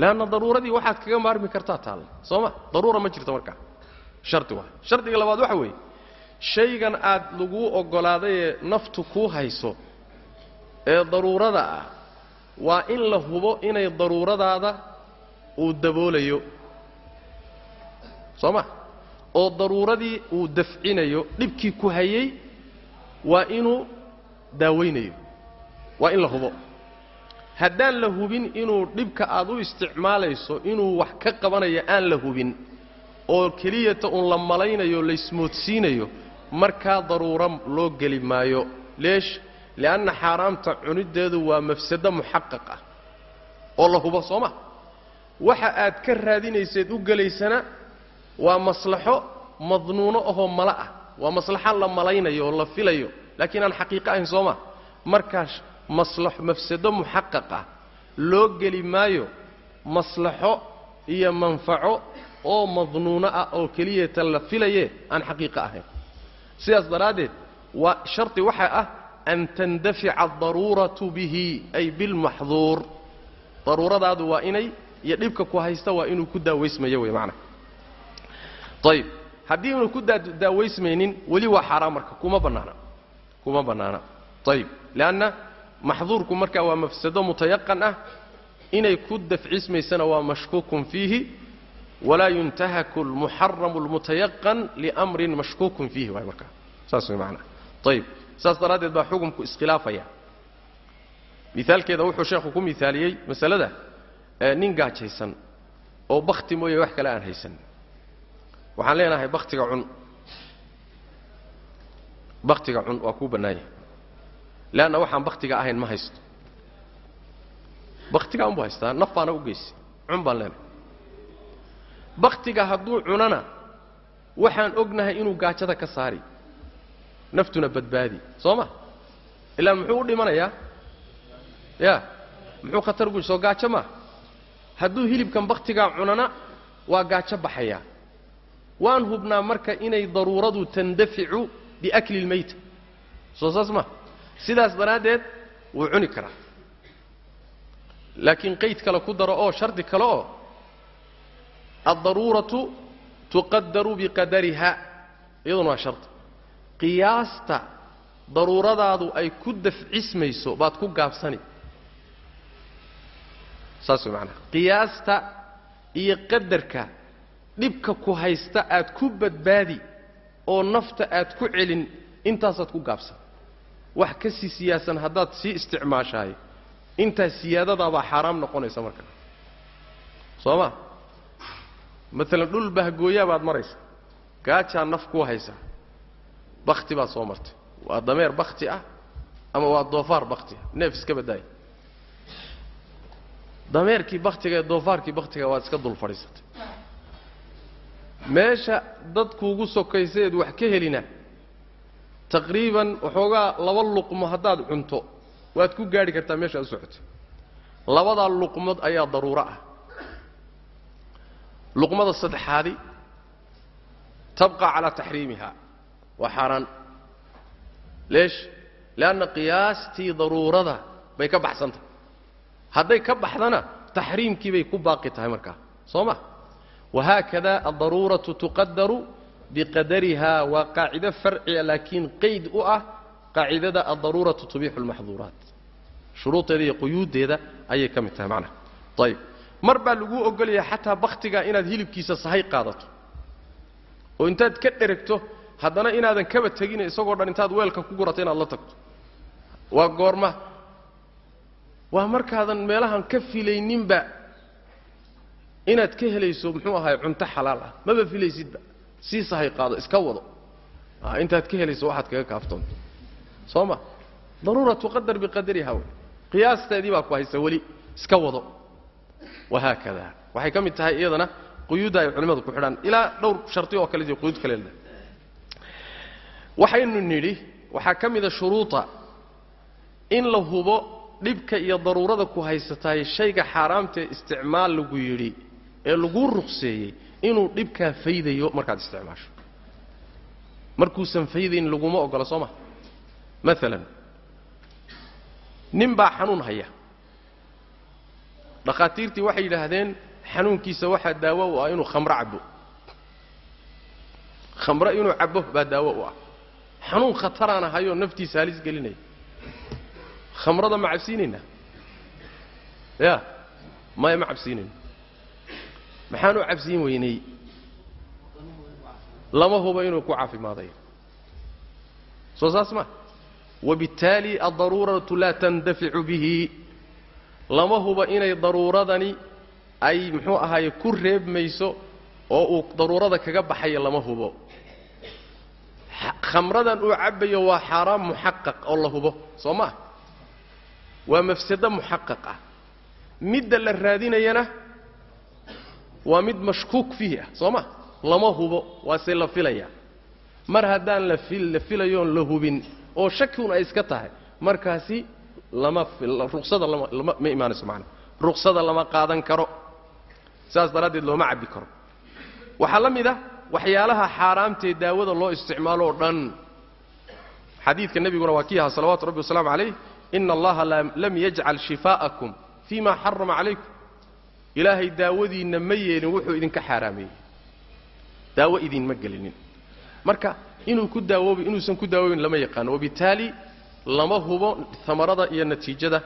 S1: leanna daruuradii waxaad kaga maarmi kartaa taalla soo ma daruura ma jirto markaa shardi waa. Shardiga labaad waxa weeye shaygan aad laguu oggolaadayee naftu kuu hayso ee daruurada ah waa in la hubo inay daruuradaada uu daboolayo. Soo ma oo daruuradii uu dafcinayo dhibkii ku hayay waa inuu daawaynayo waa in la hubo. Haddaan la hubin inuu dhibka aad u isticmaalayso inuu wax ka qabanayo aan la hubin oo keliyata uun la malaynayo laysmoodsiinayo markaa daruuro loo geli maayo. Leesh li'anna xaaraamta cunideedu waa mafsado muxaqaq ah oo la hubo soo ma waxa aad ka raadinayseed u gelaysana waa maslaxo madnuuno ahoo mala ah. Waa maslaxo la malaynayo oo la filayo laakiin aan xaqiiqo ahayn soo ma. Markaas masla mafsado muxaqaq ah loo geli maayo maslaxo iyo manfaco oo madnuuno ah oo keliyata la filaye aan xaqiiqo ahayn. Sidaas daraaddeed waa shardi waxaa ah an tandafica adaruuratu bihi ay bilmaxduur daruuradaadu waa inay iyo dhibka ku haysta waa inuu ku daawaysmayo wey macnaha ayib haddii unu ku daawaysmaynin weli waa xaaraan marka kuma bannaana kuma bannaana. Ayib leanna maxduurku marka waa mafsado mutayaqan ah inay ku dafcismaysana waa mashkuukun fiihi walaa yuntahaku almuxaramu almutayaqan liamrin mashkuukun fiihi. Waay markaa saas way macnaha ayib saas daraaddeed baa xukumku iskhilaafaya. Miaalkeeda wuxuu sheekhu ku miaaliyey masalada nin gaajaysan oo bakti mooye wax kale aan haysan waxaan leenahay baktiga cun baktiga cun waa kuu bannaanya leanna waxaan baktiga ahayn ma haysto. Baktigaa unbu haystaa naf baana u geysay cun baan leenahay baktiga hadduu cunana waxaan ognahay inuu gaajada ka saari naftuna badbaadi soo ma? Ilaa muxuu u dhimanayaa ya muxuu khatar gu soo gaajo maa hadduu hilibkan baktigaa cunana waa gaajo baxayaa waan hubnaa marka inay daruuradu tandaficu biakli اlmayta soo saas ma. Sidaas daraaddeed wuu cuni karaa. Laakiin qayd kale ku daro oo shardi kale oo addaruuratu tuqadaru biqadariha. Iyaduna waa shardi qiyaasta daruuradaadu ay ku dafcismayso baad ku gaabsani. Saas way macanaha qiyaasta iyo qadarka dhibka ku haysta aad ku badbaadi oo nafta aad ku celin intaasaad ku gaabsan. Wax ka sii siyaasan haddaad sii isticmaashahay intaas siyaadadaabaa xaaraam noqonaysa marka. Soo ma? Maalan dhul bahgooyaa baad maraysa gaajaa naf kuu haysa bakti baad soo martay. Waa dameer bakti ah ama waa doofaar bakti ah? Neef iska baddaaya dameerkii baktiga ee doofaarkii baktiga waad iska dul fadhiisatay meesha dad kuugu sokaysaeed wax ka helina taqriiban waxoogaa laba luqmo haddaad cunto waad ku gaadhi kartaa meesha u socotay labadaa luqmood ayaa daruuro ah. Luqmada saddexaadi tabqa calaa taxriimiha waa xaaraan. Leesh leanna qiyaastii daruurada bay ka baxsantahay hadday ka baxdana taxriimkii bay ku baaqi tahay markaa. Soo ma wahaakada aldaruuratu tuqadaru biqadariha waa qaacido farciya laakiin qayd u ah qaacidada aldaruuratu tubixu lmaxduuraat shuruudeeda iyo quyuuddeeda ayay ka mid tahay macnaha ayib mar baa laguu ogolaya xataa bakhtiga inaad hilibkiisa sahay qaadato oo intaad ka dheregto haddana inaadan kaba tegin isagoo dhan intaad weelka ku gurato inaad la tagto waa goorma waa markaadan meelahan ka filayninba inaad ka helayso muxuu ahaay cunto xalaal ah. Maba filaysidba. Sii sahay qaado iska wado. Intaad ka helayso waxaad kaga kaaftoonto soo ma daruura tuqadar biqadariha wey qiyaasteedii baa ku haysa weli iska wado. Wahaakada. Waxay ka mid tahay iyadana quyuudda ay culimmadu ku xidhaan. Ilaa dhowr sharti oo kale quyuud kale leh. Waxaynu nidhi waxaa ka mida shuruuda in la hubo dhibka iyo daruurada ku haysataay shayga xaaraamtaee isticmaal lagu yidhi ee laguu ruqseeyey inuu dhibkaa faydayo markaad isticmaasho. Markuusan faydayn laguma ogola soo maha maalan nin baa xanuun haya. Dhakhaatiirtii waxay yidhaahdeen xanuunkiisa waxaa daawo u ah inuu khamro cabo khamro inuu cabo baa daawo u ah. Xanuun khataraana hayoo naftiisa halis gelinaya. Khamrada ma cabsiinaynaa ya maya ma cabsiinayno maxaan u cabsiin weynay. Lama hubo inuu ku caafimaadayo. Soo saas ma. Wabittaali addaruuratu laa tandaficu bihi. Lama hubo inay daruuradani ay muxuu ahaaye ku reebmayso oo uu daruurada kaga baxayo lama hubo. Khamradan uu cabbayo waa xaaraam muxaqaq oo la hubo. Soo ma. Waa mafsado muxaqaq ah. Midda la raadinayana waa mid mashkuuk fiihi ah soo ma? Lama hubo waase la filaya. Mar haddaan la la filayoon la hubin oo shakiun ay iska tahay markaasi lama ruqsada ma imaanayso macana ruqsada lama qaadan karo. Saas daraaddeed looma cabbi karo. Waxaa la mid ah waxyaalaha xaaraamtee daawada loo isticmaalo oo dhan. Xadiidka nebiguna waa kii ahaa salawaatu rabbi wasalaamu calayh. Ina allaha lam yajcal shifaa'akum fii ma xarama calaykum ilaahay daawadiinna ma yeelin wuxuu idinka xaaraameeyey daawo idinma gelinin. Marka inuu ku daawoobi inuusan ku daawoobin lama yaqaano wabitaali lama hubo amarada iyo natiijada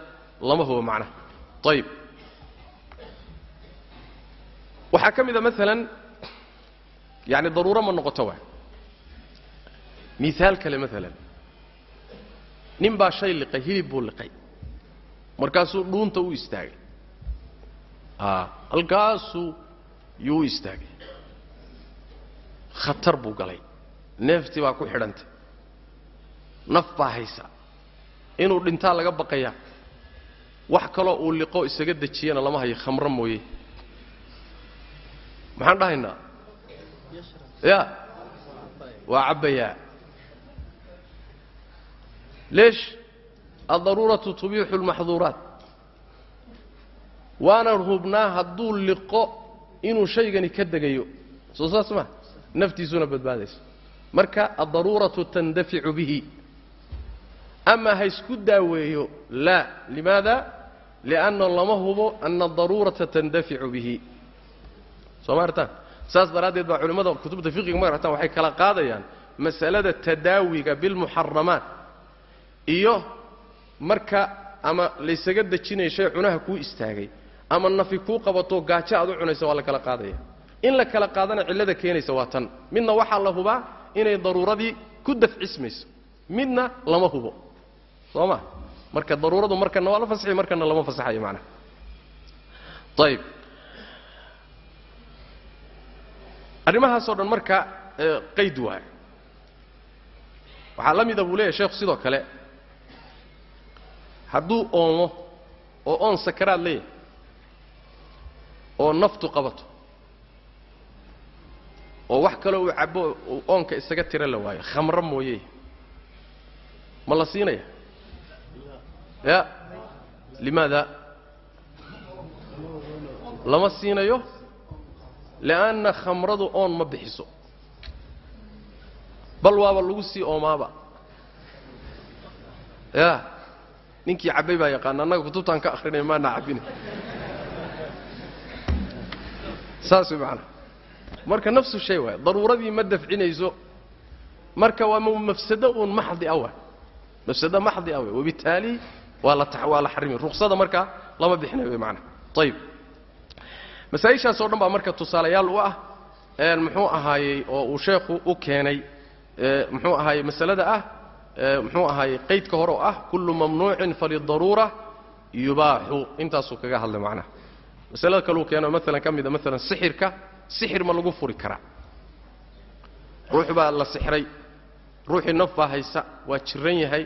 S1: lama hubo macnaha ayib waxaa ka mid a maalan yani daruuro ma noqoto waa. Miaal kale maalan nin baa shay liqay hilib buu liqay. Markaasuu dhuunta u istaagay halkaasuu yuu istaagay. Khatar buu galay. Neeftii baa ku xidhantay. Naf baa haysa. Inuu dhintaa laga baqayaa wax kaloo uu liqo isaga dejiyana lama hayo khamro mooye. Maxaan dhahaynaa ya. Waa cabbayaa. Leesh addaruuratu tubiixu lmaxduuraat waanan hubnaa hadduu liqo inuu shaygani ka degayo. Soo saas ma naftiisuna badbaadayso marka addaruuratu tandaficu bihi. Ama ha isku daaweeyo? Laa limaada? Lianna lama hubo ana adaruurata tandaficu bihi. Soo ma saas daraaddeed baa culimmada kutubta fiqiga ma waxay kala qaadayaan masalada tadaawiga bilmuxaramaat. Iyo marka ama laysaga dejinayo shay cunaha kuu istaagay ama nafi kuu qabatoo gaajo aad u cunaysa waa la kala qaadaya. In la kala qaadana cillada keenaysa waa tan. Midna waxaa la hubaa inay daruuradii ku dafcismayso. Midna lama hubo. Soo ma? Marka daruuradu markana waa la fasaxay markana lama fasaxayo macnaha ayib arrimahaasoo dhan marka qayd waayo waxaa la mida buu leeyahay sheekhu sidoo kale. Hadduu oomo oo oon sakaraad leeyahay oo naftu qabato. oo wax kaloo uu cabbo uu oonka isaga tira la waayo. khamro mooye. Ma la siinaya? Ya. Limaada? Lama siinayo? Li'anna khamradu oon ma bixiso. Bal waaba lagu sii oomaaba. Ya. Ninkii cabbay baa yaqaana annaga kutubtaan ka akhrinay maana cabbina saas way macanaha marka nafsu shay waay daruuradii ma dafcinayso. Marka waa mafsado uun maxdi ah waay mafsado maxdi ah waay wabitaali waa la waa la xarimi ruksada markaa lama bixinayo way macanaha ayib masaa-ishaas oo dhan baa marka tusaalayaal u ah muxuu ahaayey oo uu sheekhu u keenay muxuu ahaayey masalada ah muxuu ahaayey qaydka hore oo ah kullu mamnuucin falidaruura yubaaxu. Intaasuu kaga hadlay macnaha masalada kaleu keeno maalan ka mida maalan sixirka sixir ma lagu furi karaa. Ruux baa la sixray. Ruuxii naf baa haysa waa jiran yahay.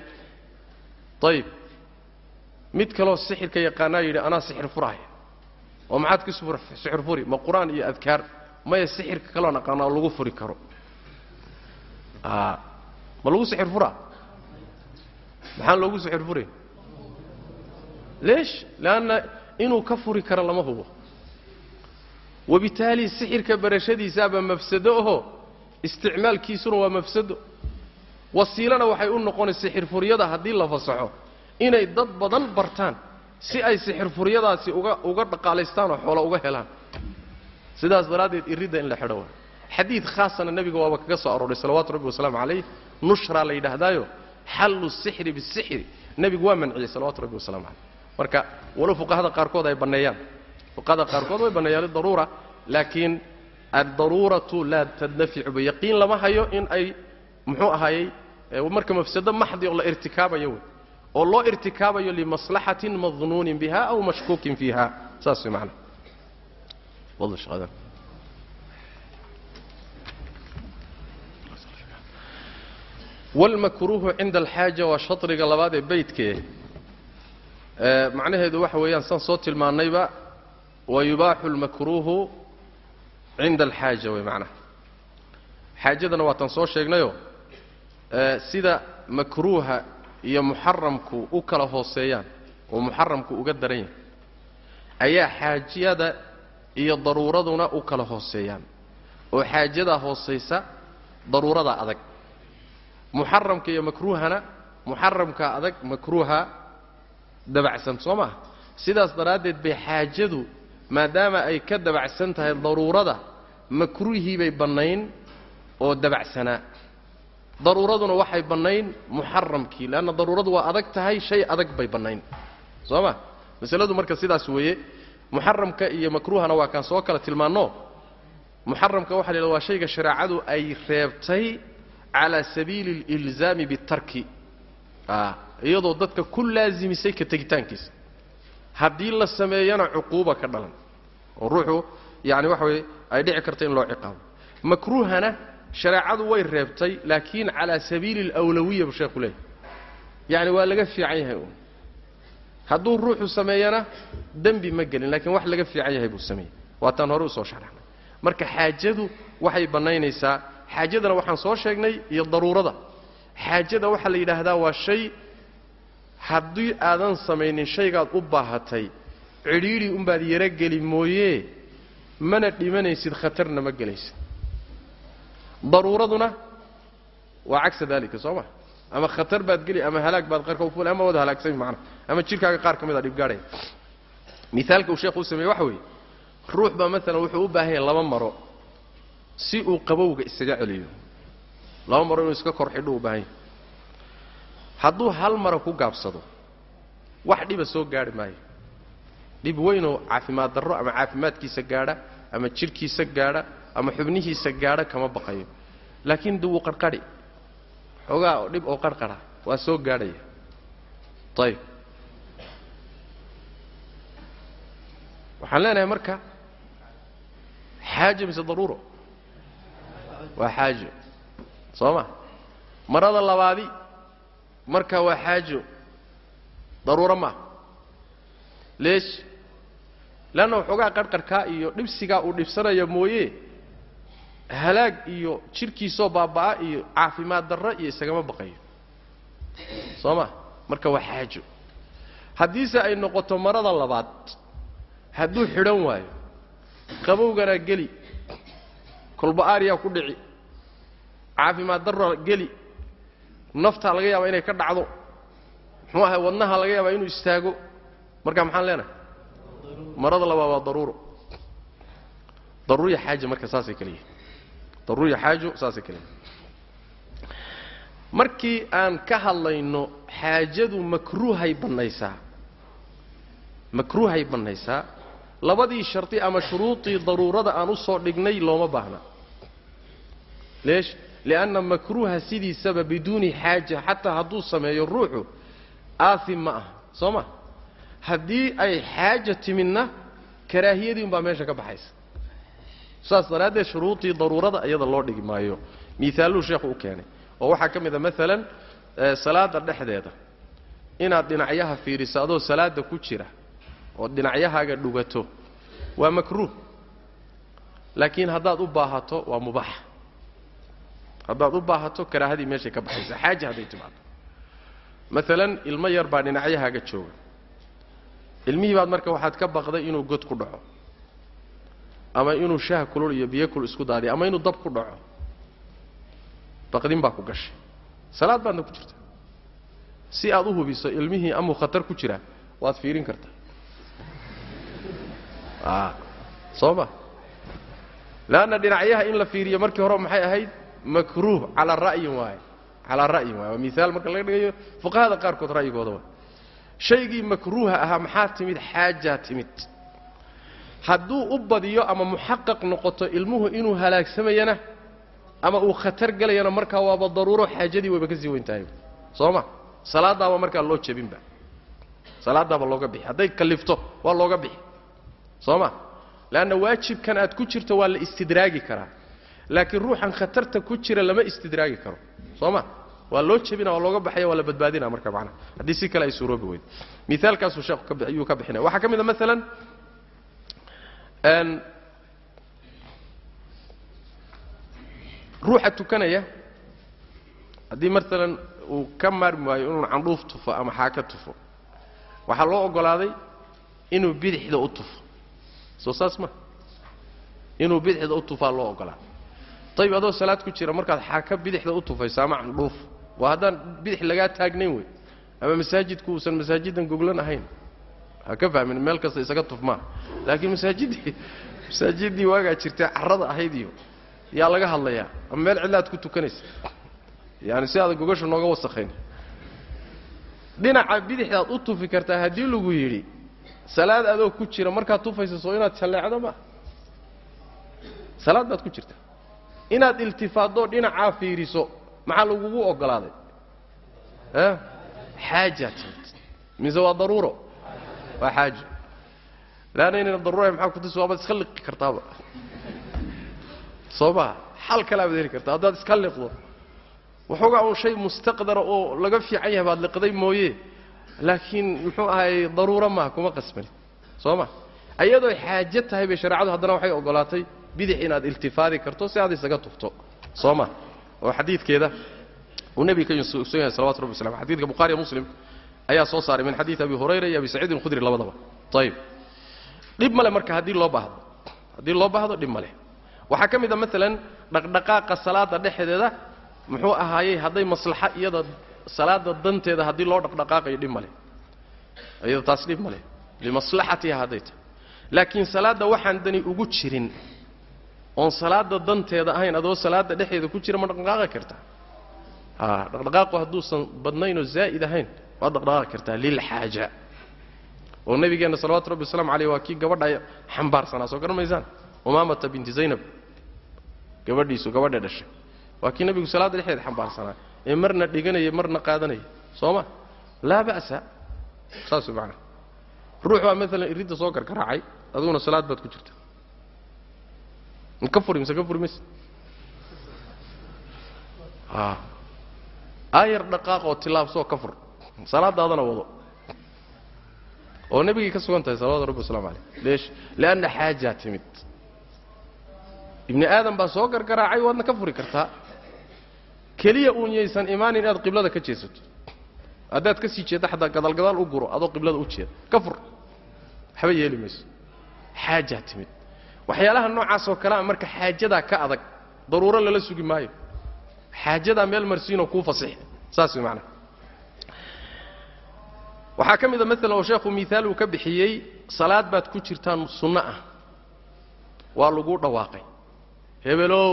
S1: Ayib mid kaloo sixirka yaqaanaa yidhi anaa sixir furahaya oo maxaad ka sixir furi? Ma qur'aan iyo adkaar? Maya sixirka kaloo naqaana oo lagu furi karo. Ma lagu sixir furaa? Maxaan loogu sixir furay leesh leanna inuu ka furi karo lama hubo. Wabitaali sixirka barashadiisaaba mafsado aho isticmaalkiisuna waa mafsado. Wasiilana waxay u noqonay sixirfuryada haddii la fasaxo inay dad badan bartaan si ay sixirfuryadaasi uga uga dhaqaalaystaan oo xoola uga helaan. Sidaas daraaddeed iridda in la xidho waa. Xadiid khaasana nebiga waaba kaga soo arooray salawaatu rabbi wasalaamu calayh. Nushraa la yidhaahdaayo xallu sixri bisixri nebigu waa manciyey salawatu rabbi wasalamu calayh marka walow fuqahada qaarkood ay banneeyaan fuqahada qaarkood way banneeyaan lidaruura laakiin addaruuratu laa tadnaficu biyaqiin lama hayo in ay muxuu ahaayey marka mafsado maxdi oo la irtikaabayo wey. Oo loo irtikaabayo limaslaxatin madnuunin biha aw mashkuukin fiiha. Saas way shaqadan waalmakruuhu cinda alxaaja waa shadriga labaad ee beydkee macnaheedu waxa weeyaan san soo tilmaannayba wa yubaaxu almakruuhu cinda alxaaja wey macnaha. Xaajadana waa tan soo sheegnayoo sida makruuha iyo muxaramku u kala hooseeyaan oo muxaramku uga daran yahay ayaa xaajiyada iyo daruuraduna u kala hooseeyaan. Oo xaajadaa hoosaysa daruuradaa adag. Muxaramka iyo makruuhana muxaramkaa adag makruuha dabacsan soo maha? Sidaas daraaddeed bay xaajadu maadaama ay ka dabacsan tahay daruurada makruuhii bay bannayn oo dabacsanaa daruuraduna waxay bannayn muxaramkii leanna daruuradu waa adag tahay shay adag bay bannayn. Soo ma masaladu marka sidaas weeye muxaramka iyo makruuhana waa kaan soo kala tilmaanno? Muxaramka waxa la yidhahda waa shayga shareecadu ay reebtay calaa sabiili alilzaami bitarki iyadoo dadka ku laasimisay ka tegitaankiisa. Haddii la sameeyana cuquuba ka dhalan oo ruuxu yani waxa weye ay dhici karta in loo ciqaabo. Makruuhana shareecadu way reebtay laakiin calaa sabiili alawlawiya buu sheekhu leeyahy yacni waa laga fiican yahay uun. Hadduu ruuxu sameeyana dembi ma gelin lakiin wax laga fiican yahay buu sameeyey. Waataan hore u soo sharaxnay marka xaajadu waxay bannaynaysaa xaajadana waxaan soo sheegnay iyo daruurada xaajada waxaa la yidhaahdaa waa shay haddii aadan samaynin shaygaad u baahatay cidhiidhi unbaad yarogeli mooye mana dhimanaysid khatarna ma gelaysid. Daruuraduna waa cagsa daalika soo ma? Ama khatar baad geli ama halaag baad qarka u fuli ama waad halaagsami macnaha ama jidhkaaga qaar ka mid a dhibgaadhaya mithaalka uu sheekhu u sameeye waxa weeye ruux baa maalan wuxuu u baahan yahay laba maro si uu qabowga isaga celiyo laba maro inuu iska kor xidho u baahan yahay. Hadduu hal maro ku gaabsado wax dhiba soo gaadhi maayo. Dhib weynoo caafimaad darro ama caafimaadkiisa gaadha ama jidhkiisa gaadha ama xubnihiisa gaadha kama baqayo. Laakiin de wuu qarqadhi xoogaa dhib oo qarqara waa soo gaadhaya. Ayib waxaan leenahay marka xaajo mise daruuro? Waa xaajo soo ma? Marada labaadi marka waa xaajo daruuro maa leesh leanna waxoogaa qarqarkaa iyo dhibsigaa uu dhibsanaya mooye halaag iyo jidhkiisoo baaba'a iyo caafimaad darro iyo isagama baqayo. Soo ma? Marka waa xaajo. Haddiise ay noqoto marada labaad hadduu xidhan waayo qabowganaa geli kolba-aariyaa ku dhici caafimaad darro geli. Naftaa laga yaabaa inay ka dhacdo. Muxuu ahay wadnaha laga yaabaa inuu istaago. Marka maxaan leenahay? Marada labaad waa daruuro. Daruuriya xaaja marka saasay kale yihiin daruuriya saasay kale markii aan ka hadlayno xaajadu makruuhay bannaysaa. Makruuhay bannaysaa. Labadii shardi ama shuruudii daruurada aan u soo dhignay looma baahna. Leesh lianna makruuha sidiisaba biduuni xaaja xataa hadduu sameeyo ruuxu aaim ma aha soo ma haddii ay xaaja timidna karaahiyadii unbaa meesha ka baxaysa saas daraaddeed shuruudii daruurada iyada loo dhigi maayo miaaluu sheekhu u keenay oo waxaa ka mid a maalan salaada dhexdeeda inaad dhinacyaha fiiriso adoo salaada ku jira oo dhinacyahaaga dhugato waa makruuh laakiin haddaad u baahato waa mubaax haddaad u baahato karaahadii meeshay ka baxaysa xaaja hadday timaado. Maalan ilmo yar baa dhinacyahaaga jooga. Ilmihii baad marka waxaad ka baqday inuu god ku dhaco ama inuu shaah kulul iyo biyo kulul isku daadiyo ama inuu dab ku dhaco baqdin baa ku gashay. Salaad baadna ku jirta. Si aad u hubiso ilmihii amuu khatar ku jiraa waad fiirin kartaa soo ma? Leanna dhinacyaha in la fiiriyo markii hore maxay ahayd makruuh calaa ra'yin waaye calaa ra'yin waaye waa miaal marka laga dhigayo fuqahada qaarkood ra'yigooda waa shaygii makruuha ahaa maxaa timid? Xaajaa timid. Hadduu u badiyo ama muxaqaq noqoto ilmuhu inuu halaagsamayana ama uu khatar gelayana markaa waaba daruuro xaajadii wayba ka sii weyn tahay. Soo ma? Salaadaaba markaa loo jebinba salaadaaba looga bixi. Hadday kalifto waa looga bixi. Soo ma? Leanna waajibkan aad ku jirto waa la istidraagi karaa laakiin ruuxan khatarta ku jira lama istidraagi karo. Soo ma waa loo jebina waa looga baxaya waa la badbaadina marka macnaha haddii si kale ay suuroobi weydo miaalkaasuu sheekhu ka bixinaya waxaa ka mid a maalan ruuxa tukanaya haddii maalan uu ka maarmi waayo inuu candhuuf tufo ama xaaka tufo waxaa loo oggolaaday inuu bidixda u tufo. Soo saas ma? Inuu bidixda u tufaa loo oggolaaday ayib adoo salaad ku jira markaad xaaka bidixda u tufaysa ama candhuuf waa haddaan bidix lagaa taagnayn wey. Ama masaajidku uusan masaajidan goglan ahayn. Ha ka fahmin meel kasta isaga tuf maa laakiin masaajiddii masaajiddii waagaa jirtay carrada ahayd iyo yaa laga hadlayaa. Ama meel cidlaad ku tukanaysa. Yaani si aada gogasha nooga wasakhayn. Dhinaca bidixdaad u tufi kartaa haddii lagu yidhi salaad adoo ku jira markaad tufaysa soo inaad jalleecdo ma. Salaad baad ku jirta inaad iltifaadoo dhinacaa fiiriso maxaa lagugu oggolaaday xaajaa timid mise waa daruuro? Waa xaajo. Leanna inayna daruura maxaa kutusi waabaad iska liqi kartaaba. Soo maa xal kalaabaad heli kartaa haddaad iska liqdo waxoogaa un shay mustaqdara oo laga fiican yahay baad liqday mooye. Laakiin muxuu ahay daruuro maaha kuma qasbani. Soo ma iyadoo xaajo tahay bay shareecadu haddana waxay oggolaatay bidix inaad iltifaadi karto si aad isaga tufto. Soo ma? Oo xadiidkeeda uu nebiga ka sugsan yahay salawatu rabbi waslam xadidka bukhariya muslim ayaa soo saaray min xadiid abi hurayra iyo abi saciid alkhudri labadaba. Ayib dhib male marka haddii loo baahdo. Haddii loo baahdo dhib male waxaa ka mid a maalan dhaqdhaqaaqa salaada dhexdeeda muxuu ahaayey hadday maslaxa iyada salaada danteeda haddii loo dhaqdhaqaaqayo dhib male iyada taas dhib male limaslaxatiha hadday tahay. Laakiin salaadda waxaan dani ugu jirin oon salaada danteeda ahayn adoo salaada dhexeeda ku jira ma dhaqdhaqaaqi kartaa a dhaqdhaqaaqu hadduusan badnaynoo zaa'id ahayn waad dhaqdhaqaaqi kartaa lilxaaja oo nabigeenna salawatu rabbi waslamu aleyh waa kii gabadha xambaarsanaa soo garan umaamata binti zaynab. Gabadhiisu gabadha dhashay. Waa kii nebigu salaadda dhexdeeda xambaarsanaa. Ee marna dhiganaya marna qaadanaya soo ma? Laa ba'sa. Saas macana ruux baa maalan iridda soo karkaraacay aduguna salaad baad ku jirta ka furi mise ka furi mayse aayar dhaqaaq oo tilaabsoo ka fur salaadaadana wado. Oo nebigay ka sugan tahay salawatu rabbi waslamu aleyh leesh lianna xaajaa timid. Ibni aadam baa soo gargaraacay waadna ka furi kartaa. Keliya uun yaysan imaanin inaad qiblada ka jeesato. Haddaad ka sii jeedda xataa gadaalgadaal u guro adoo qiblada u jeeda ka fur waxba yeeli mayso. Xaajaa timid waxyaalaha noocaasoo kalea marka xaajadaa ka adag daruuro lala sugi maayo. Xaajadaa meel marsiinoo kuu fasix saas way macnaha. Waxaa ka mid a maalan oo sheekhu miaal uu ka bixiyey salaad baad ku jirtaan sunno ah waa laguu dhawaaqay. Hebelow!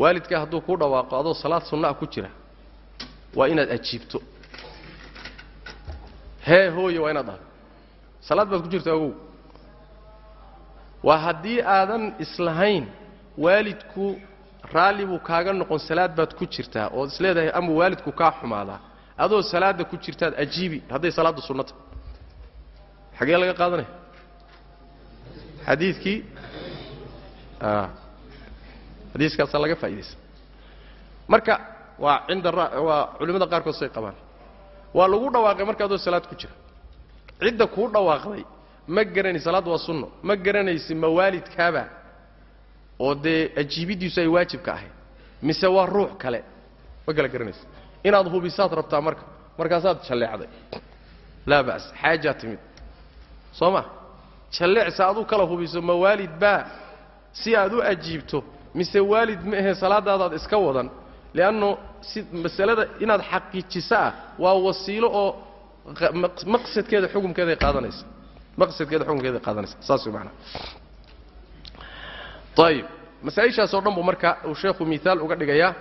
S1: Waalidkaa hadduu kuu dhawaaqo adoo salaad sunno ah ku jira waa inaad ajiibto. Hee hooye waa inaad dhahdo salaad baad ku jirta ogow waa haddii aadan islahayn waalidku raalli buu kaaga noqon salaad baad ku jirtaa ood isleedahay ama waalidku kaa xumaadaa adoo salaadda ku jirtaad ajiibi hadday salaadda sunno tahay xagee laga qaadanaya xadiidkii? Xadiiskaasaa laga faa'idaysa marka waa cinda waa culimmada qaarkood say qabaan. Waa lagu dhawaaqay marka adoo salaad ku jira. Cidda kuu dhawaaqday ma garanaysi salaadda waa sunno ma garanaysi ma oo dee ajiibiddiisu ay waajibka ahayd mise waa ruux kale ma kala garanaysi inaad hubisaad rabtaa marka markaasaad jalleecday. Laa ba's xaajaa timid. Soo ma? Jalleecsa adu kala hubiso ma waalid baa si aad u ajiibto mise waalid ma ahe salaadaadaad iska wadan. Li'anno si masalada inaad xaqiijiso ah waa wasiilo oo maqsadkeeda xukumkeeday qaadanaysa maqsadkeeda xukumkeeday qaadanaysa. Saas way macanaha ayib masaa-ishaasoo dhan buu marka uu sheekhu miaal uga dhigayaa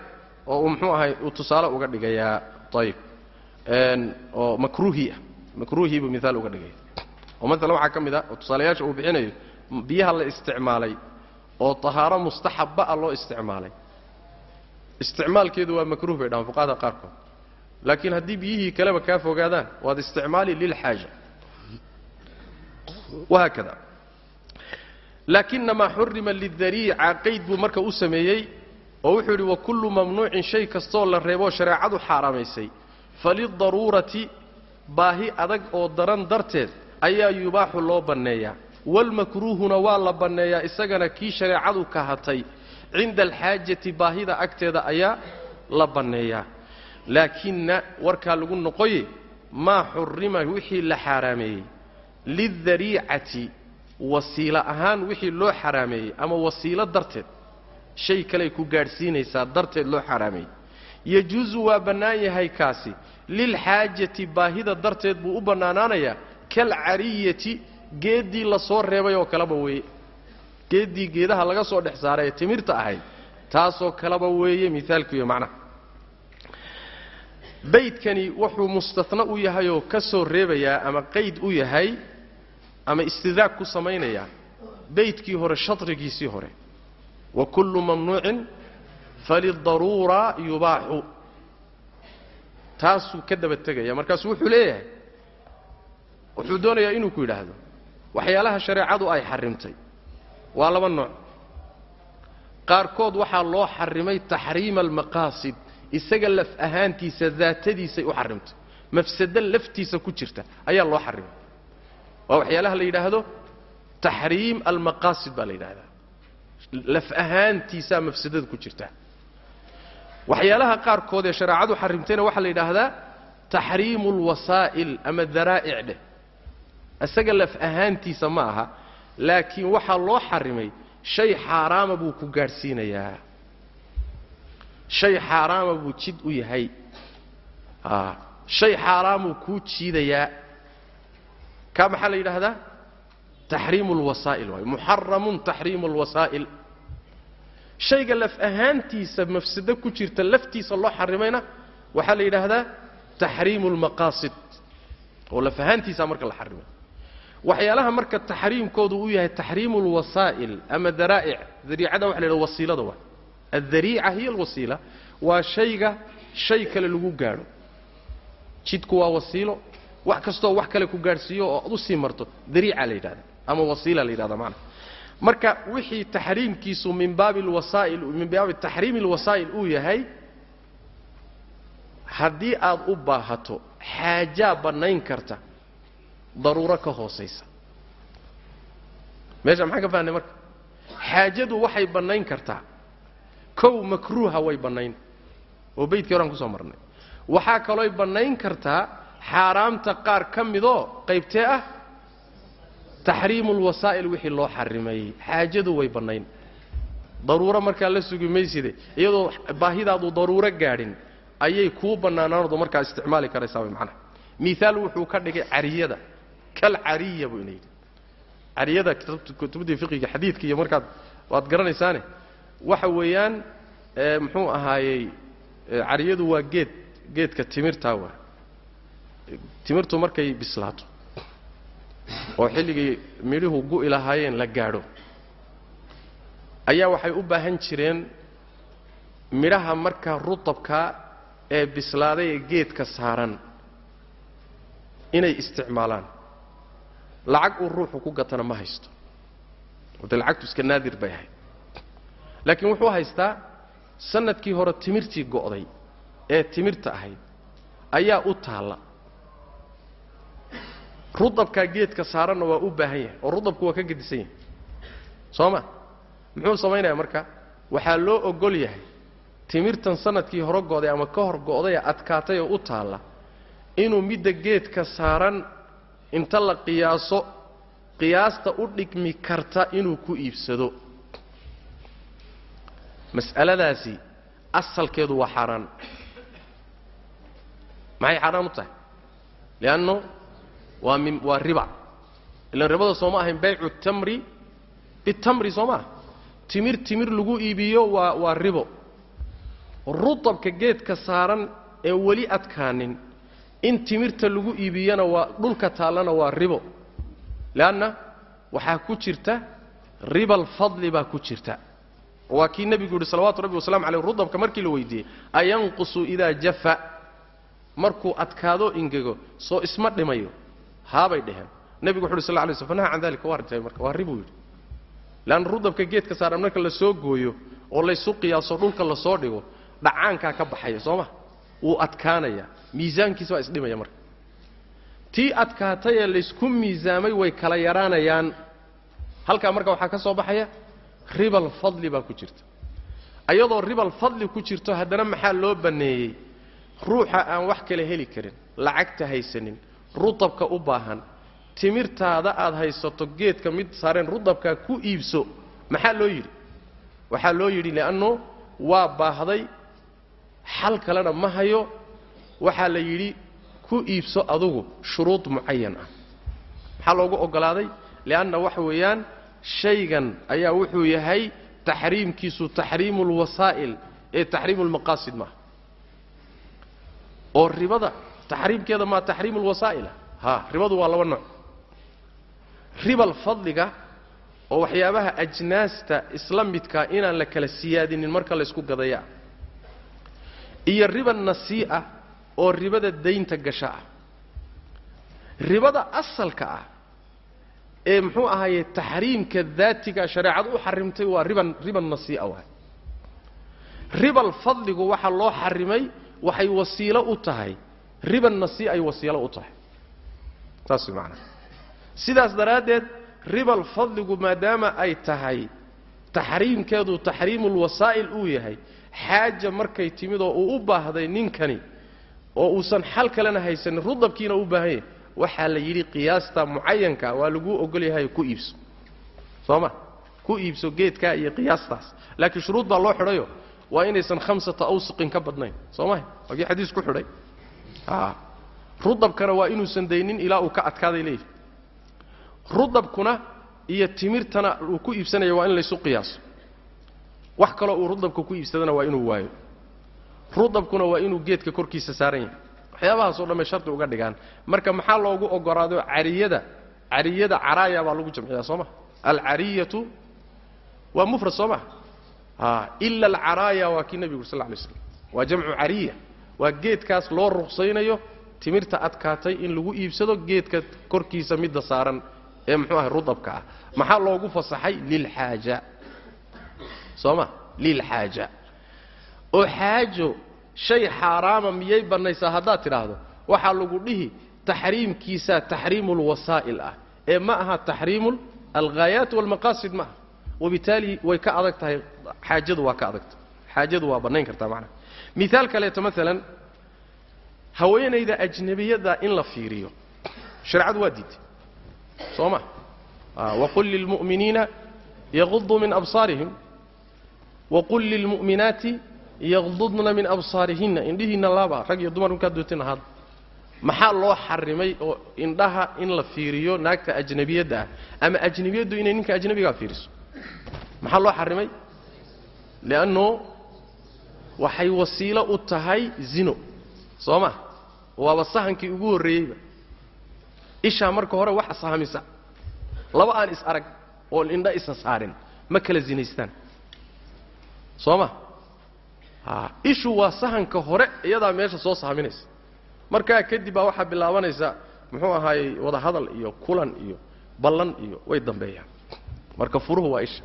S1: oo uu muxuu ahay uu tusaale uga dhigayaa ayib oo makruuhi ah. Makruuhii buu miaal uga dhigaya. Oo maalan waxaa ka mid a oo tusaalayaasha uu bixinayo biyaha la isticmaalay oo tahaaro mustaxabba a loo isticmaalay. Isticmaalkeedu waa makruuh bay dhahaan fuqahada qaarkood. Laakiin haddii biyihii kaleba kaa fogaadaan waad isticmaali lilxaaja wahaakada laakinamaa xurima lidariica qayd buu marka u sameeyey oo wuxuu yidhi wa kullu mamnuucin shay kastooo la reeboo shareecadu xaaraamaysay falidaruurati baahi adag oo daran darteed ayaa yubaaxu loo banneeyaa. Walmakruuhuna waa la banneeyaa isagana kii shareecadu kahatay cinda alxaajati baahida agteeda ayaa la banneeyaa. Laakinna warkaa lagu noqoye maa xurima wixii la xaaraameeyey lidariicati wasiilo ahaan wixii loo xaraameeyey ama wasiilo darteed shay kaley ku gaadhsiinaysaa darteed loo xaraameeyey yajuusu waa bannaan yahay kaasi lilxaajati baahida darteed buu u bannaanaanayaa kalcariyati geeddii la soo reebay oo kaleba weeye geeddii geedaha laga soo dhex saaray ee timirta ahayd taasoo kaleba weeye miaalkiiyo macnaha baydkani wuxuu mustana u yahay oo ka soo reebayaa ama qayd u yahay ama istidraag ku samaynayaa baydkii hore shadrigiisii hore. Wa kullu mamnuucin falidaruura yubaaxu. Taasuu ka daba tegaya. Markaasuu wuxuu leeyahay wuxuu doonayaa inuu ku yidhaahdo waxyaalaha shareecadu ay xarimtay. Waa laba nooc. Qaarkood waxaa loo xarimay taxriima almaqaasid isaga laf ahaantiisa daatadiisay u xarimtay. Mafsado laftiisa ku jirta ayaa loo xarimay waa waxyaalaha la yidhaahdo taxriim almaqaasid baa la yidhaahdaa. Laf ahaantiisaa mafsadada ku jirta. Waxyaalaha qaarkood ee shareecadu xarimtayna waxaa la yidhaahdaa taxriimu alwasaa'il ama daraa'ic dheh isaga laf ahaantiisa ma aha laakiin waxaa loo xarimay shay xaaraama buu ku gaadhsiinayaa shay xaaraama buu jid u yahay. Shay xaaraamuu kuu jiidayaa kaa maxaa la yidhaahdaa? Taxriimu alwasaa'il waay muxaramun taxriimu alwasaa'il shayga laf ahaantiisa mafsado ku jirta laftiisa loo xarimayna waxaa la yidhaahdaa taxriimu almaqaasid oo laf ahaantiisa marka la xarimay waxyaalaha marka taxriimkoodu uu yahay taxriimu alwasaa'il ama daraa'ic dariicada waxa la yidhahda wasiilada waa. Addariica hiya alwasiila. Waa shayga shay kale lagu gaadho. Jidku waa wasiilo wax kastoo wax kale ku gaadhsiiyo oo ad u sii marto dariica la yidhahda ama wasiila la yidhahda macna marka wixii taxriimkiisu min baabi alwasaa'il min baabi taxriimi alwasaa'il uu yahay haddii aad u baahato xaajaa bannayn karta daruuro ka hoosaysa. Meesha maxaan ka fahnay marka? Xaajadu waxay bannayn kartaa kow makruuha way bannayn oo beydkii horaan ku soo marnay. Waxaa kalooy bannayn kartaa xaaraamta qaar ka midoo qaybtee ah taxriimu lwasaa'il wixii loo xarimayey xaajadu way bannayn. Daruuro markaa la sugi mayside iyadoo baahidaadu daruuro gaadhin ayay kuu bannaanaanoodu markaa isticmaali karaysaa way macnaha. Miaal wuxuu ka dhigay cariyada. Kal cariya buu ina yidhi. Cariyada kutubadii fiqiga xadiidka iyo markaad waad garanaysaane waxa weeyaan muxuu ahaayey cariyadu waa geed geedka timirtaa waa timirtu markay bislaato. Oo xilligii midhuhu gu'i lahaayeen la gaadho. Ayaa waxay u baahan jireen midhaha markaa rutabka ee bislaaday ee geedka saaran inay isticmaalaan. Lacag uu ruuxu ku gatana ma haysto. De lacagtu iska naadir bay ahayd. Laakiin wuxuu haystaa sannadkii hore timirtii go'day ee timirta ahayd ayaa u taalla rudabkaa geedka saaranna waa u baahan yahay oo rudabku waa ka gedisan yahay. Soo ma muxuu samaynayaa marka? Waxaa loo ogol yahay timirtan sannadkii hore go'day ama ka hor go'day ee adkaatay oo u taalla inuu midda geedka saaran inta la qiyaaso qiyaasta u dhigmi karta inuu ku iibsado. Mas'aladaasi asalkeedu waa xaaraan maxay xaaraan u tahay? Lianno waa min waa riba. Ilan ribada sooma ahayn baycu tamri. Bitamri soo maaha timir timir lagu iibiyo waa waa ribo. Rutabka geedka saaran ee weli adkaanin in timirta lagu iibiyana waa dhulka taallana waa ribo. Leanna waxaa ku jirta riba alfadli baa ku jirta. Waa kii nebigu yidhi salawatu rabbi wasalamu caleyh rudabka markii la weydiiyey ayanqusu idaa jafa. Markuu adkaado ingego soo isma dhimayo haabay dheheen. Nebigu wuxu uhi sal lay sl fanaha can dalika waa ritay marka waa ribuu yidhi. Leanna rudabka geedka saaran marka la gooyo oo laysu qiyaaso dhulka la soo dhigo dhacaankaa ka baxaya soo ma? Wuu adkaanaya. Miisaankiisa waa isdhimaya marka. Tii adkaatay ee laysku miisaamay way kala yaraanayaan. Halkaa marka waxaa ka soo baxaya ribal fadli baa ku jirta. Ayadoo ribal fadli ku jirto haddana maxaa loo banneeyey ruuxa aan wax kale heli karin lacagta haysanin rudabka u baahan. Timirtaada aad haysato geedka mid saareen rudabkaa ku iibso maxaa loo yidhi? Waxaa loo yidhi li'annu waa baahday. Xal kalena ma hayo. Waxaa la yidhi ku iibso adugu shuruud mucayan ah. Maxaa loogu oggolaaday li'anna waxa weeyaan shaygan ayaa wuxuu yahay taxriimkiisu taxriimu lwasaa'il ee taxriimu lmaqaasid maaha. Oo ribada taxriimkeeda maa taxriimu lwasaa'ila ha ribadu waa laba nooc. Ribal fadliga oo waxyaabaha ajnaasta isla midkaa inaan la kala siyaadinin marka laysku gadayaa. Iyo riba nasii'a oo ribada daynta gasha ah. Ribada asalka ah ee muxuu ahaaye taxriimka daatiga shareecadu u xarimtay waa riban riba nasii'a waay. Ribal fadligu waxaa loo xarimay waxay wasiilo u tahay riba nasii'a ay wasiilo u tahay. Saas way macanaha sidaas daraaddeed ribal fadligu maadaama ay tahay taxriimkeedu taxriimulwasaa'il uu yahay xaaja markay timid oo uu u baahday ninkani oo uusan xal kalena haysanin rudabkiina u baahan yahay waxaa la yidhi qiyaasta mucayanka waa laguu ogol yahay ku iibso. Soo ma ku iibso geedkaa iyo qiyaastaas. Laakiin shuruud baa loo xidhayo waa inaysan khamsata awsiqin ka badnayn. Soo maha waagii xadiis ku xidhay rudabkana waa inuusan daynin ilaa uu ka adkaaday leeyihi rudabkuna iyo timirtana uu ku iibsanaya waa in laysu qiyaaso. Wax kaloo uu rudabka ku iibsadana waa inuu waayo. Rudabkuna waa inuu geedka korkiisa saaran yahay. Waxyaabahaasoo dhammay shardi uga dhigaan. Marka maxaa loogu oggolaado cariyada? Cariyada caraaya baa lagu jamciyaa soo ma? Alcariyatu waa mufrad soo ma? A ila alcaraaya waa kii nebigu sal lay slam waa jamcu cariya waa geedkaas loo ruqsaynayo timirta adkaatay in lagu iibsado geedka korkiisa midda saaran ee muxuu ahay rudabka ah. Maxaa loogu fasaxay? Lilxaaja soo ma lilxaaja oo xaajo shay xaaraama miyay bannaysaa haddaad tidhaahdo? Waxaa lagu dhihi taxriimkiisaa taxriimu lwasaa'il ah. Ee ma aha taxriimu alghaayaat walmaqaasid ma aha. Wabitaali way ka adag tahay xaajadu waa ka adagta. Xaajadu waa bannayn kartaa macnaha miaal kaleeto maalan haweenayda ajnabiyada in la fiiriyo. Shareecadu waa diiday soo ma waqul lilmu'miniina yaquduu min absaarihim. Waqul lilmu'minaati yaqdudna min absaarihinna. Indhihiinna laaba rag iyo dumar markaad dootin ahaada maxaa loo xarimay oo indhaha in la fiiriyo naagta ajnabiyadda ah? Ama ajnabiyaddu inay ninka ajnabigaa fiiriso? Maxaa loo xarimay? Liannu waxay wasiilo u tahay zino soo ma waaba sahankii ugu horreeyeyba. Ishaa marka hore wax sahamisa. Laba aan is arag oon indha isa saarin ma kala zinaystaan. Soo ma ishu waa sahanka hore iyadaa meesha soo sahminaysa markaa kadib baa waxaa bilaabanaysa muxuu ahaayey wadahadal iyo kulan iyo ballan iyo way dambeeyaan. Marka furuhu waa isha.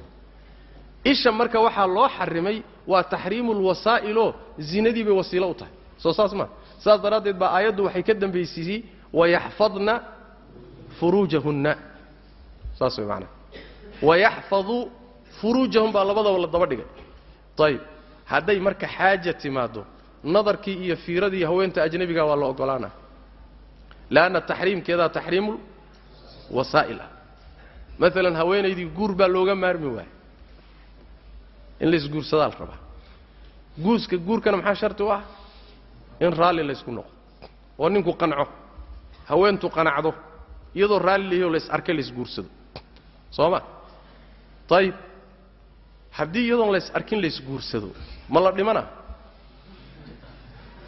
S1: Isha marka waxaa loo xarimay waa taxriimulwasaa'iloo zinadii bay wasiilo u tahay. Soo saas maa saas daraaddeed baa aayaddu waxay ka dambaysiisay wayaxfadna furuujahunna saas way maanaa wayaxfaduu furuujahum baa labadaba la daba dhigay. Ayib hadday marka xaaja timaaddo nadarkii iyo fiiradii haweenta ajnabiga waa la ogolaana leanna taxriimkeedaa taxriimul wasaa'il ah. Maalan haweenaydii guur baa looga maarmi waaya in laysguursadaa la rabaa. Guuska guurkana maxaa sharti ah? In raalli laysku noqo oo ninku qanco haweentu qanacdo iyadoo raalli layaho lays arkay laysguursado soo ma? Ayib haddii iyadoon lays arkin laysguursado ma la dhimana?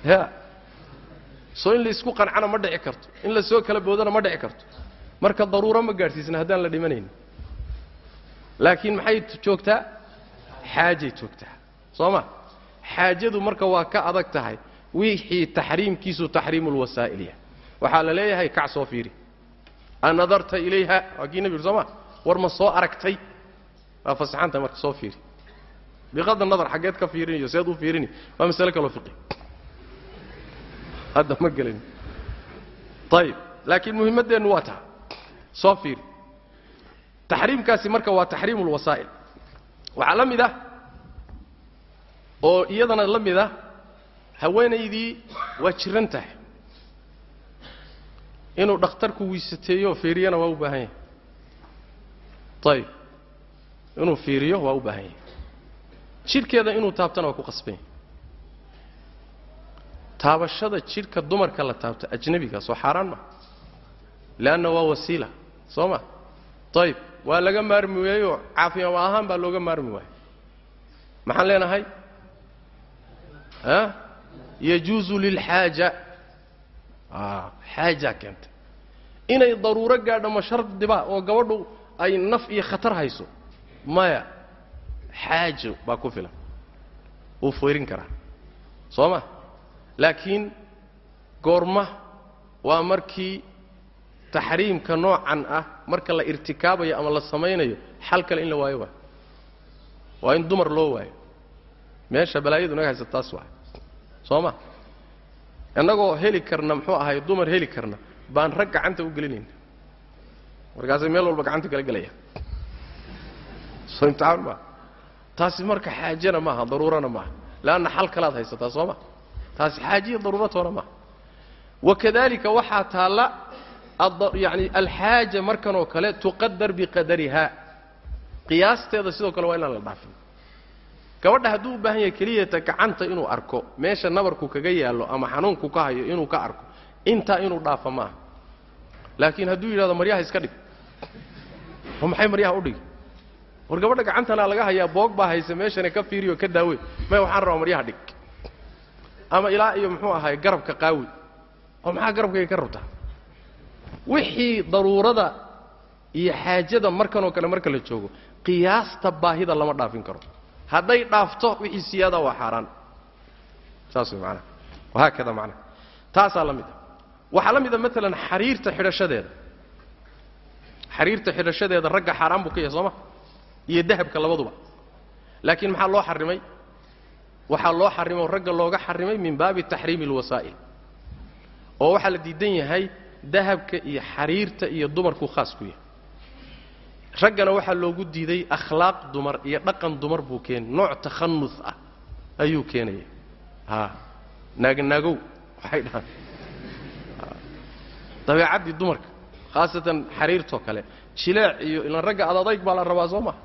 S1: Ya soo in laysku qancana ma dhici karto. In la soo kala boodana ma dhici karto. Marka daruuro ma gaadhsiisna haddaan la dhimanaynin. Laakiin maxay joogtaa xaajay joogtaa soo ma? Xaajadu marka waa ka adag tahay wixii taxriimkiisu taxriimulwasaa'il yahay. Waxaa la leeyahay kac soo fiiri. Anadarta ilayha waa kii nebi yuri soo ma? War ma soo aragtay? Waa fasaxanta marka soo fiiri. Biqada nadar xaggeed ka fiirinayo seed u fiirini waa masale kaloo fiqi. Hadda ma gelin. Ayib laakiin muhimmaddeennu waa taha soo fiiri. Taxriimkaasi marka waa taxriimu lwasaa'il waxaa la mid ah oo iyadana la mid ah haweenaydii waa jiran tahay. Inuu dhakhtarku wiisateeyo fiiriyana waa u baahan yahay. Ayib inuu fiiriyo waa u baahan yahay. Jidhkeeda inuu taabtana waa ku qasban yahay taabashada jidhka dumarka la taabto ajnabiga soo xaaraan ma? Leanna waa wasiila soo ma? Ayib waa laga maarmi waayeyoo caafimaad ahaan baa looga maarmi waayey maxaan leenahay? A yajuusu lilxaaja xaaja. Keentay. Inay daruuro gaadho shardiba oo gabadhu ay naf iyo khatar hayso? Maya xaajo baa ku filan. Wuu fiirin karaa. Soo ma? Laakiin goorma waa markii taxriimka noocan ah marka la irtikaabayo ama la samaynayo xal kale in la waayo waayo waa in dumar loo waayo. Meesha balaayadu naga haysa taas waay. Soo ma? Innagoo heli karna muxuu ahay dumar heli karna baan rag gacanta u gelinayna markaasay meel walba gacanta kala gelaya soo imtixaan maaha taasi marka xaajana maaha daruurana maaha. Leanna xal kalaad haysataa soo ma? Taasi xaajiya daruuratoona maaha wakadalika waxaa taalla yani alxaaja markan oo kale tuqadar biqadariha. Qiyaasteeda sidoo kale waa inaan la dhaafin. Gabadha hadduu u baahan yahay keliyata gacanta inuu arko meesha nabarku kaga yaallo ama xanuunku ka hayo inuu ka arko intaa inuu dhaafa maaha laakiin hadduu yidhahdo maryaha iska dhig. Oo maxay maryaha u dhigi war gabadha gacantanaa laga hayaa boog baa haysa meeshana ka fiiriyo ka daawe. May waxaan rabaa maryaha dhig. Ama ilaa iyo muxuu ahaay garabka qaawi. Oo maxaa garabkayga ka rabtaa wixii daruurada iyo xaajada markanoo kale marka la joogo qiyaasta baahida lama dhaafin karo. Hadday dhaafto wixii siyaada waa xaaraan. Saas way maanaa wahaakada macnaha. Taasaa la mid a. Waxaa la mida maalan xariirta xidhashadeeda. Xariirta xidhashadeeda ragga xaaraan buu ka yahay soo ma iyo dahabka labaduba. Laakiin maxaa loo xarimay? Waxaa loo xarimay oo ragga looga xarimay min baabi taxriimi alwasaa'il oo waxaa la diidan yahay dahabka iyo xariirta iyo dumarku khaas ku yahay. Raggana waxaa loogu diiday akhlaaq dumar iyo dhaqan dumar buu keenay. Nooc takhanus ah ayuu keenaya a naagnaagow waxay dhahaan. Dabeecaddii dumarka khaasatan xariirtoo kale. Jileec iyo ilan ragga adadayg baa la rabaa soo maha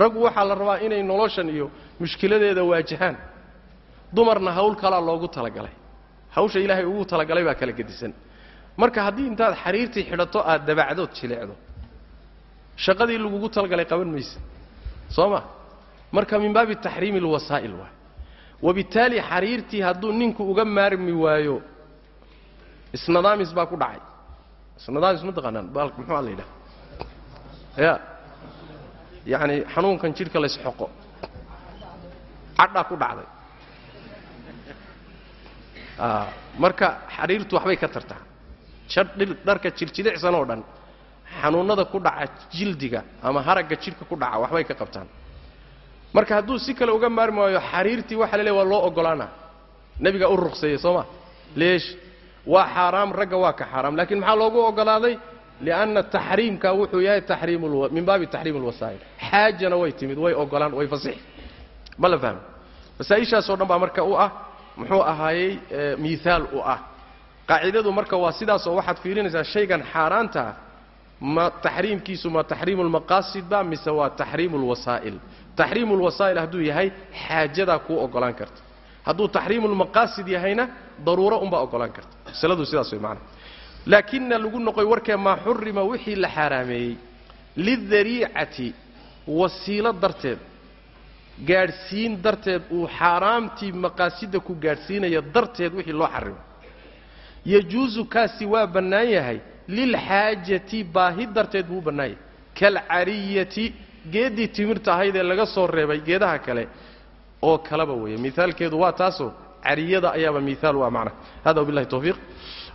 S1: raggu waxaa la rabaa inay noloshan iyo mushkiladeeda waajahaan. Dumarna hawl kalaa loogu talagalay. Hawsha ilaahay ugu talagalay baa kala gedisan marka haddii intaad xariirtii xidhato aad dabacdood jileecdo. Shaqadii lagugu talagalay qaban maysa. Soo ma marka min baabi taxriimi alwasaa'il waay. Wabittaali xariirtii hadduu ninku uga maarmi waayo isnadaamis baa ku dhacay. Isnadaamis ma taqaanaan baal muxuaa la yidhaha? Ya yacani xanuunkan jidhka laysxoqo cadhaa ku dhacday. Marka xariirtu waxbay ka tartaa jadhil dharka jiljidicsan oo dhan xanuunnada ku dhaca jildiga ama haragga jidhka ku dhaca waxbay ka qabtaan. Marka hadduu si kale uga maarmi waayo xariirtii waxa la leey waa loo ogolaana. Nebigaa u ruqseeyey soo ma? Leesh. Waa xaaraam ragga waa ka xaaraam. Laakiin maxaa loogu ogolaaday? Lianna taxriimka wuxuu yahay taxriim min baabi taxriim alwasaa'il xaajana way timid way ogolaan way fasixi ma la fahmo? Masaa-ishaasoo dhan baa marka u ah muxuu ahaayey miihaal u ah qaacidadu marka waa sidaasoo waxaad fiirinaysaa shaygan xaaraantaa ma taxriimkiisu ma taxriimu lmaqaasid ba mise waa taxriimu lwasaa'il taxriimu lwasaa'il hadduu yahay xaajadaa kuu ogolaan karta. Hadduu taxriimu lmaqaasid yahayna daruuro unbaa ogolaan karta. Masaladu sidaas way macana laakina lagu noqoy warkee maa xurima wixii la xaaraameeyey lidariicati wasiilo darteed gaadhsiin darteed uu xaaraamtii maqaasidda ku gaadhsiinaya darteed wixii loo xarimo yajuusu kaasi waa bannaan yahay lilxaajati baahi darteed buu bannaan yahay. Kaalcariyati geeddii timirta ahayd ee laga soo reebay geedaha kale oo kaleba weeye. Miaalkeedu waa taasoo cariyada ayaaba miaal waa macna. Hada wabillahi tawfiiq.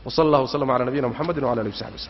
S1: Wsala allah wslam cala nabiyina mxamedi wala alih w saxbi wslm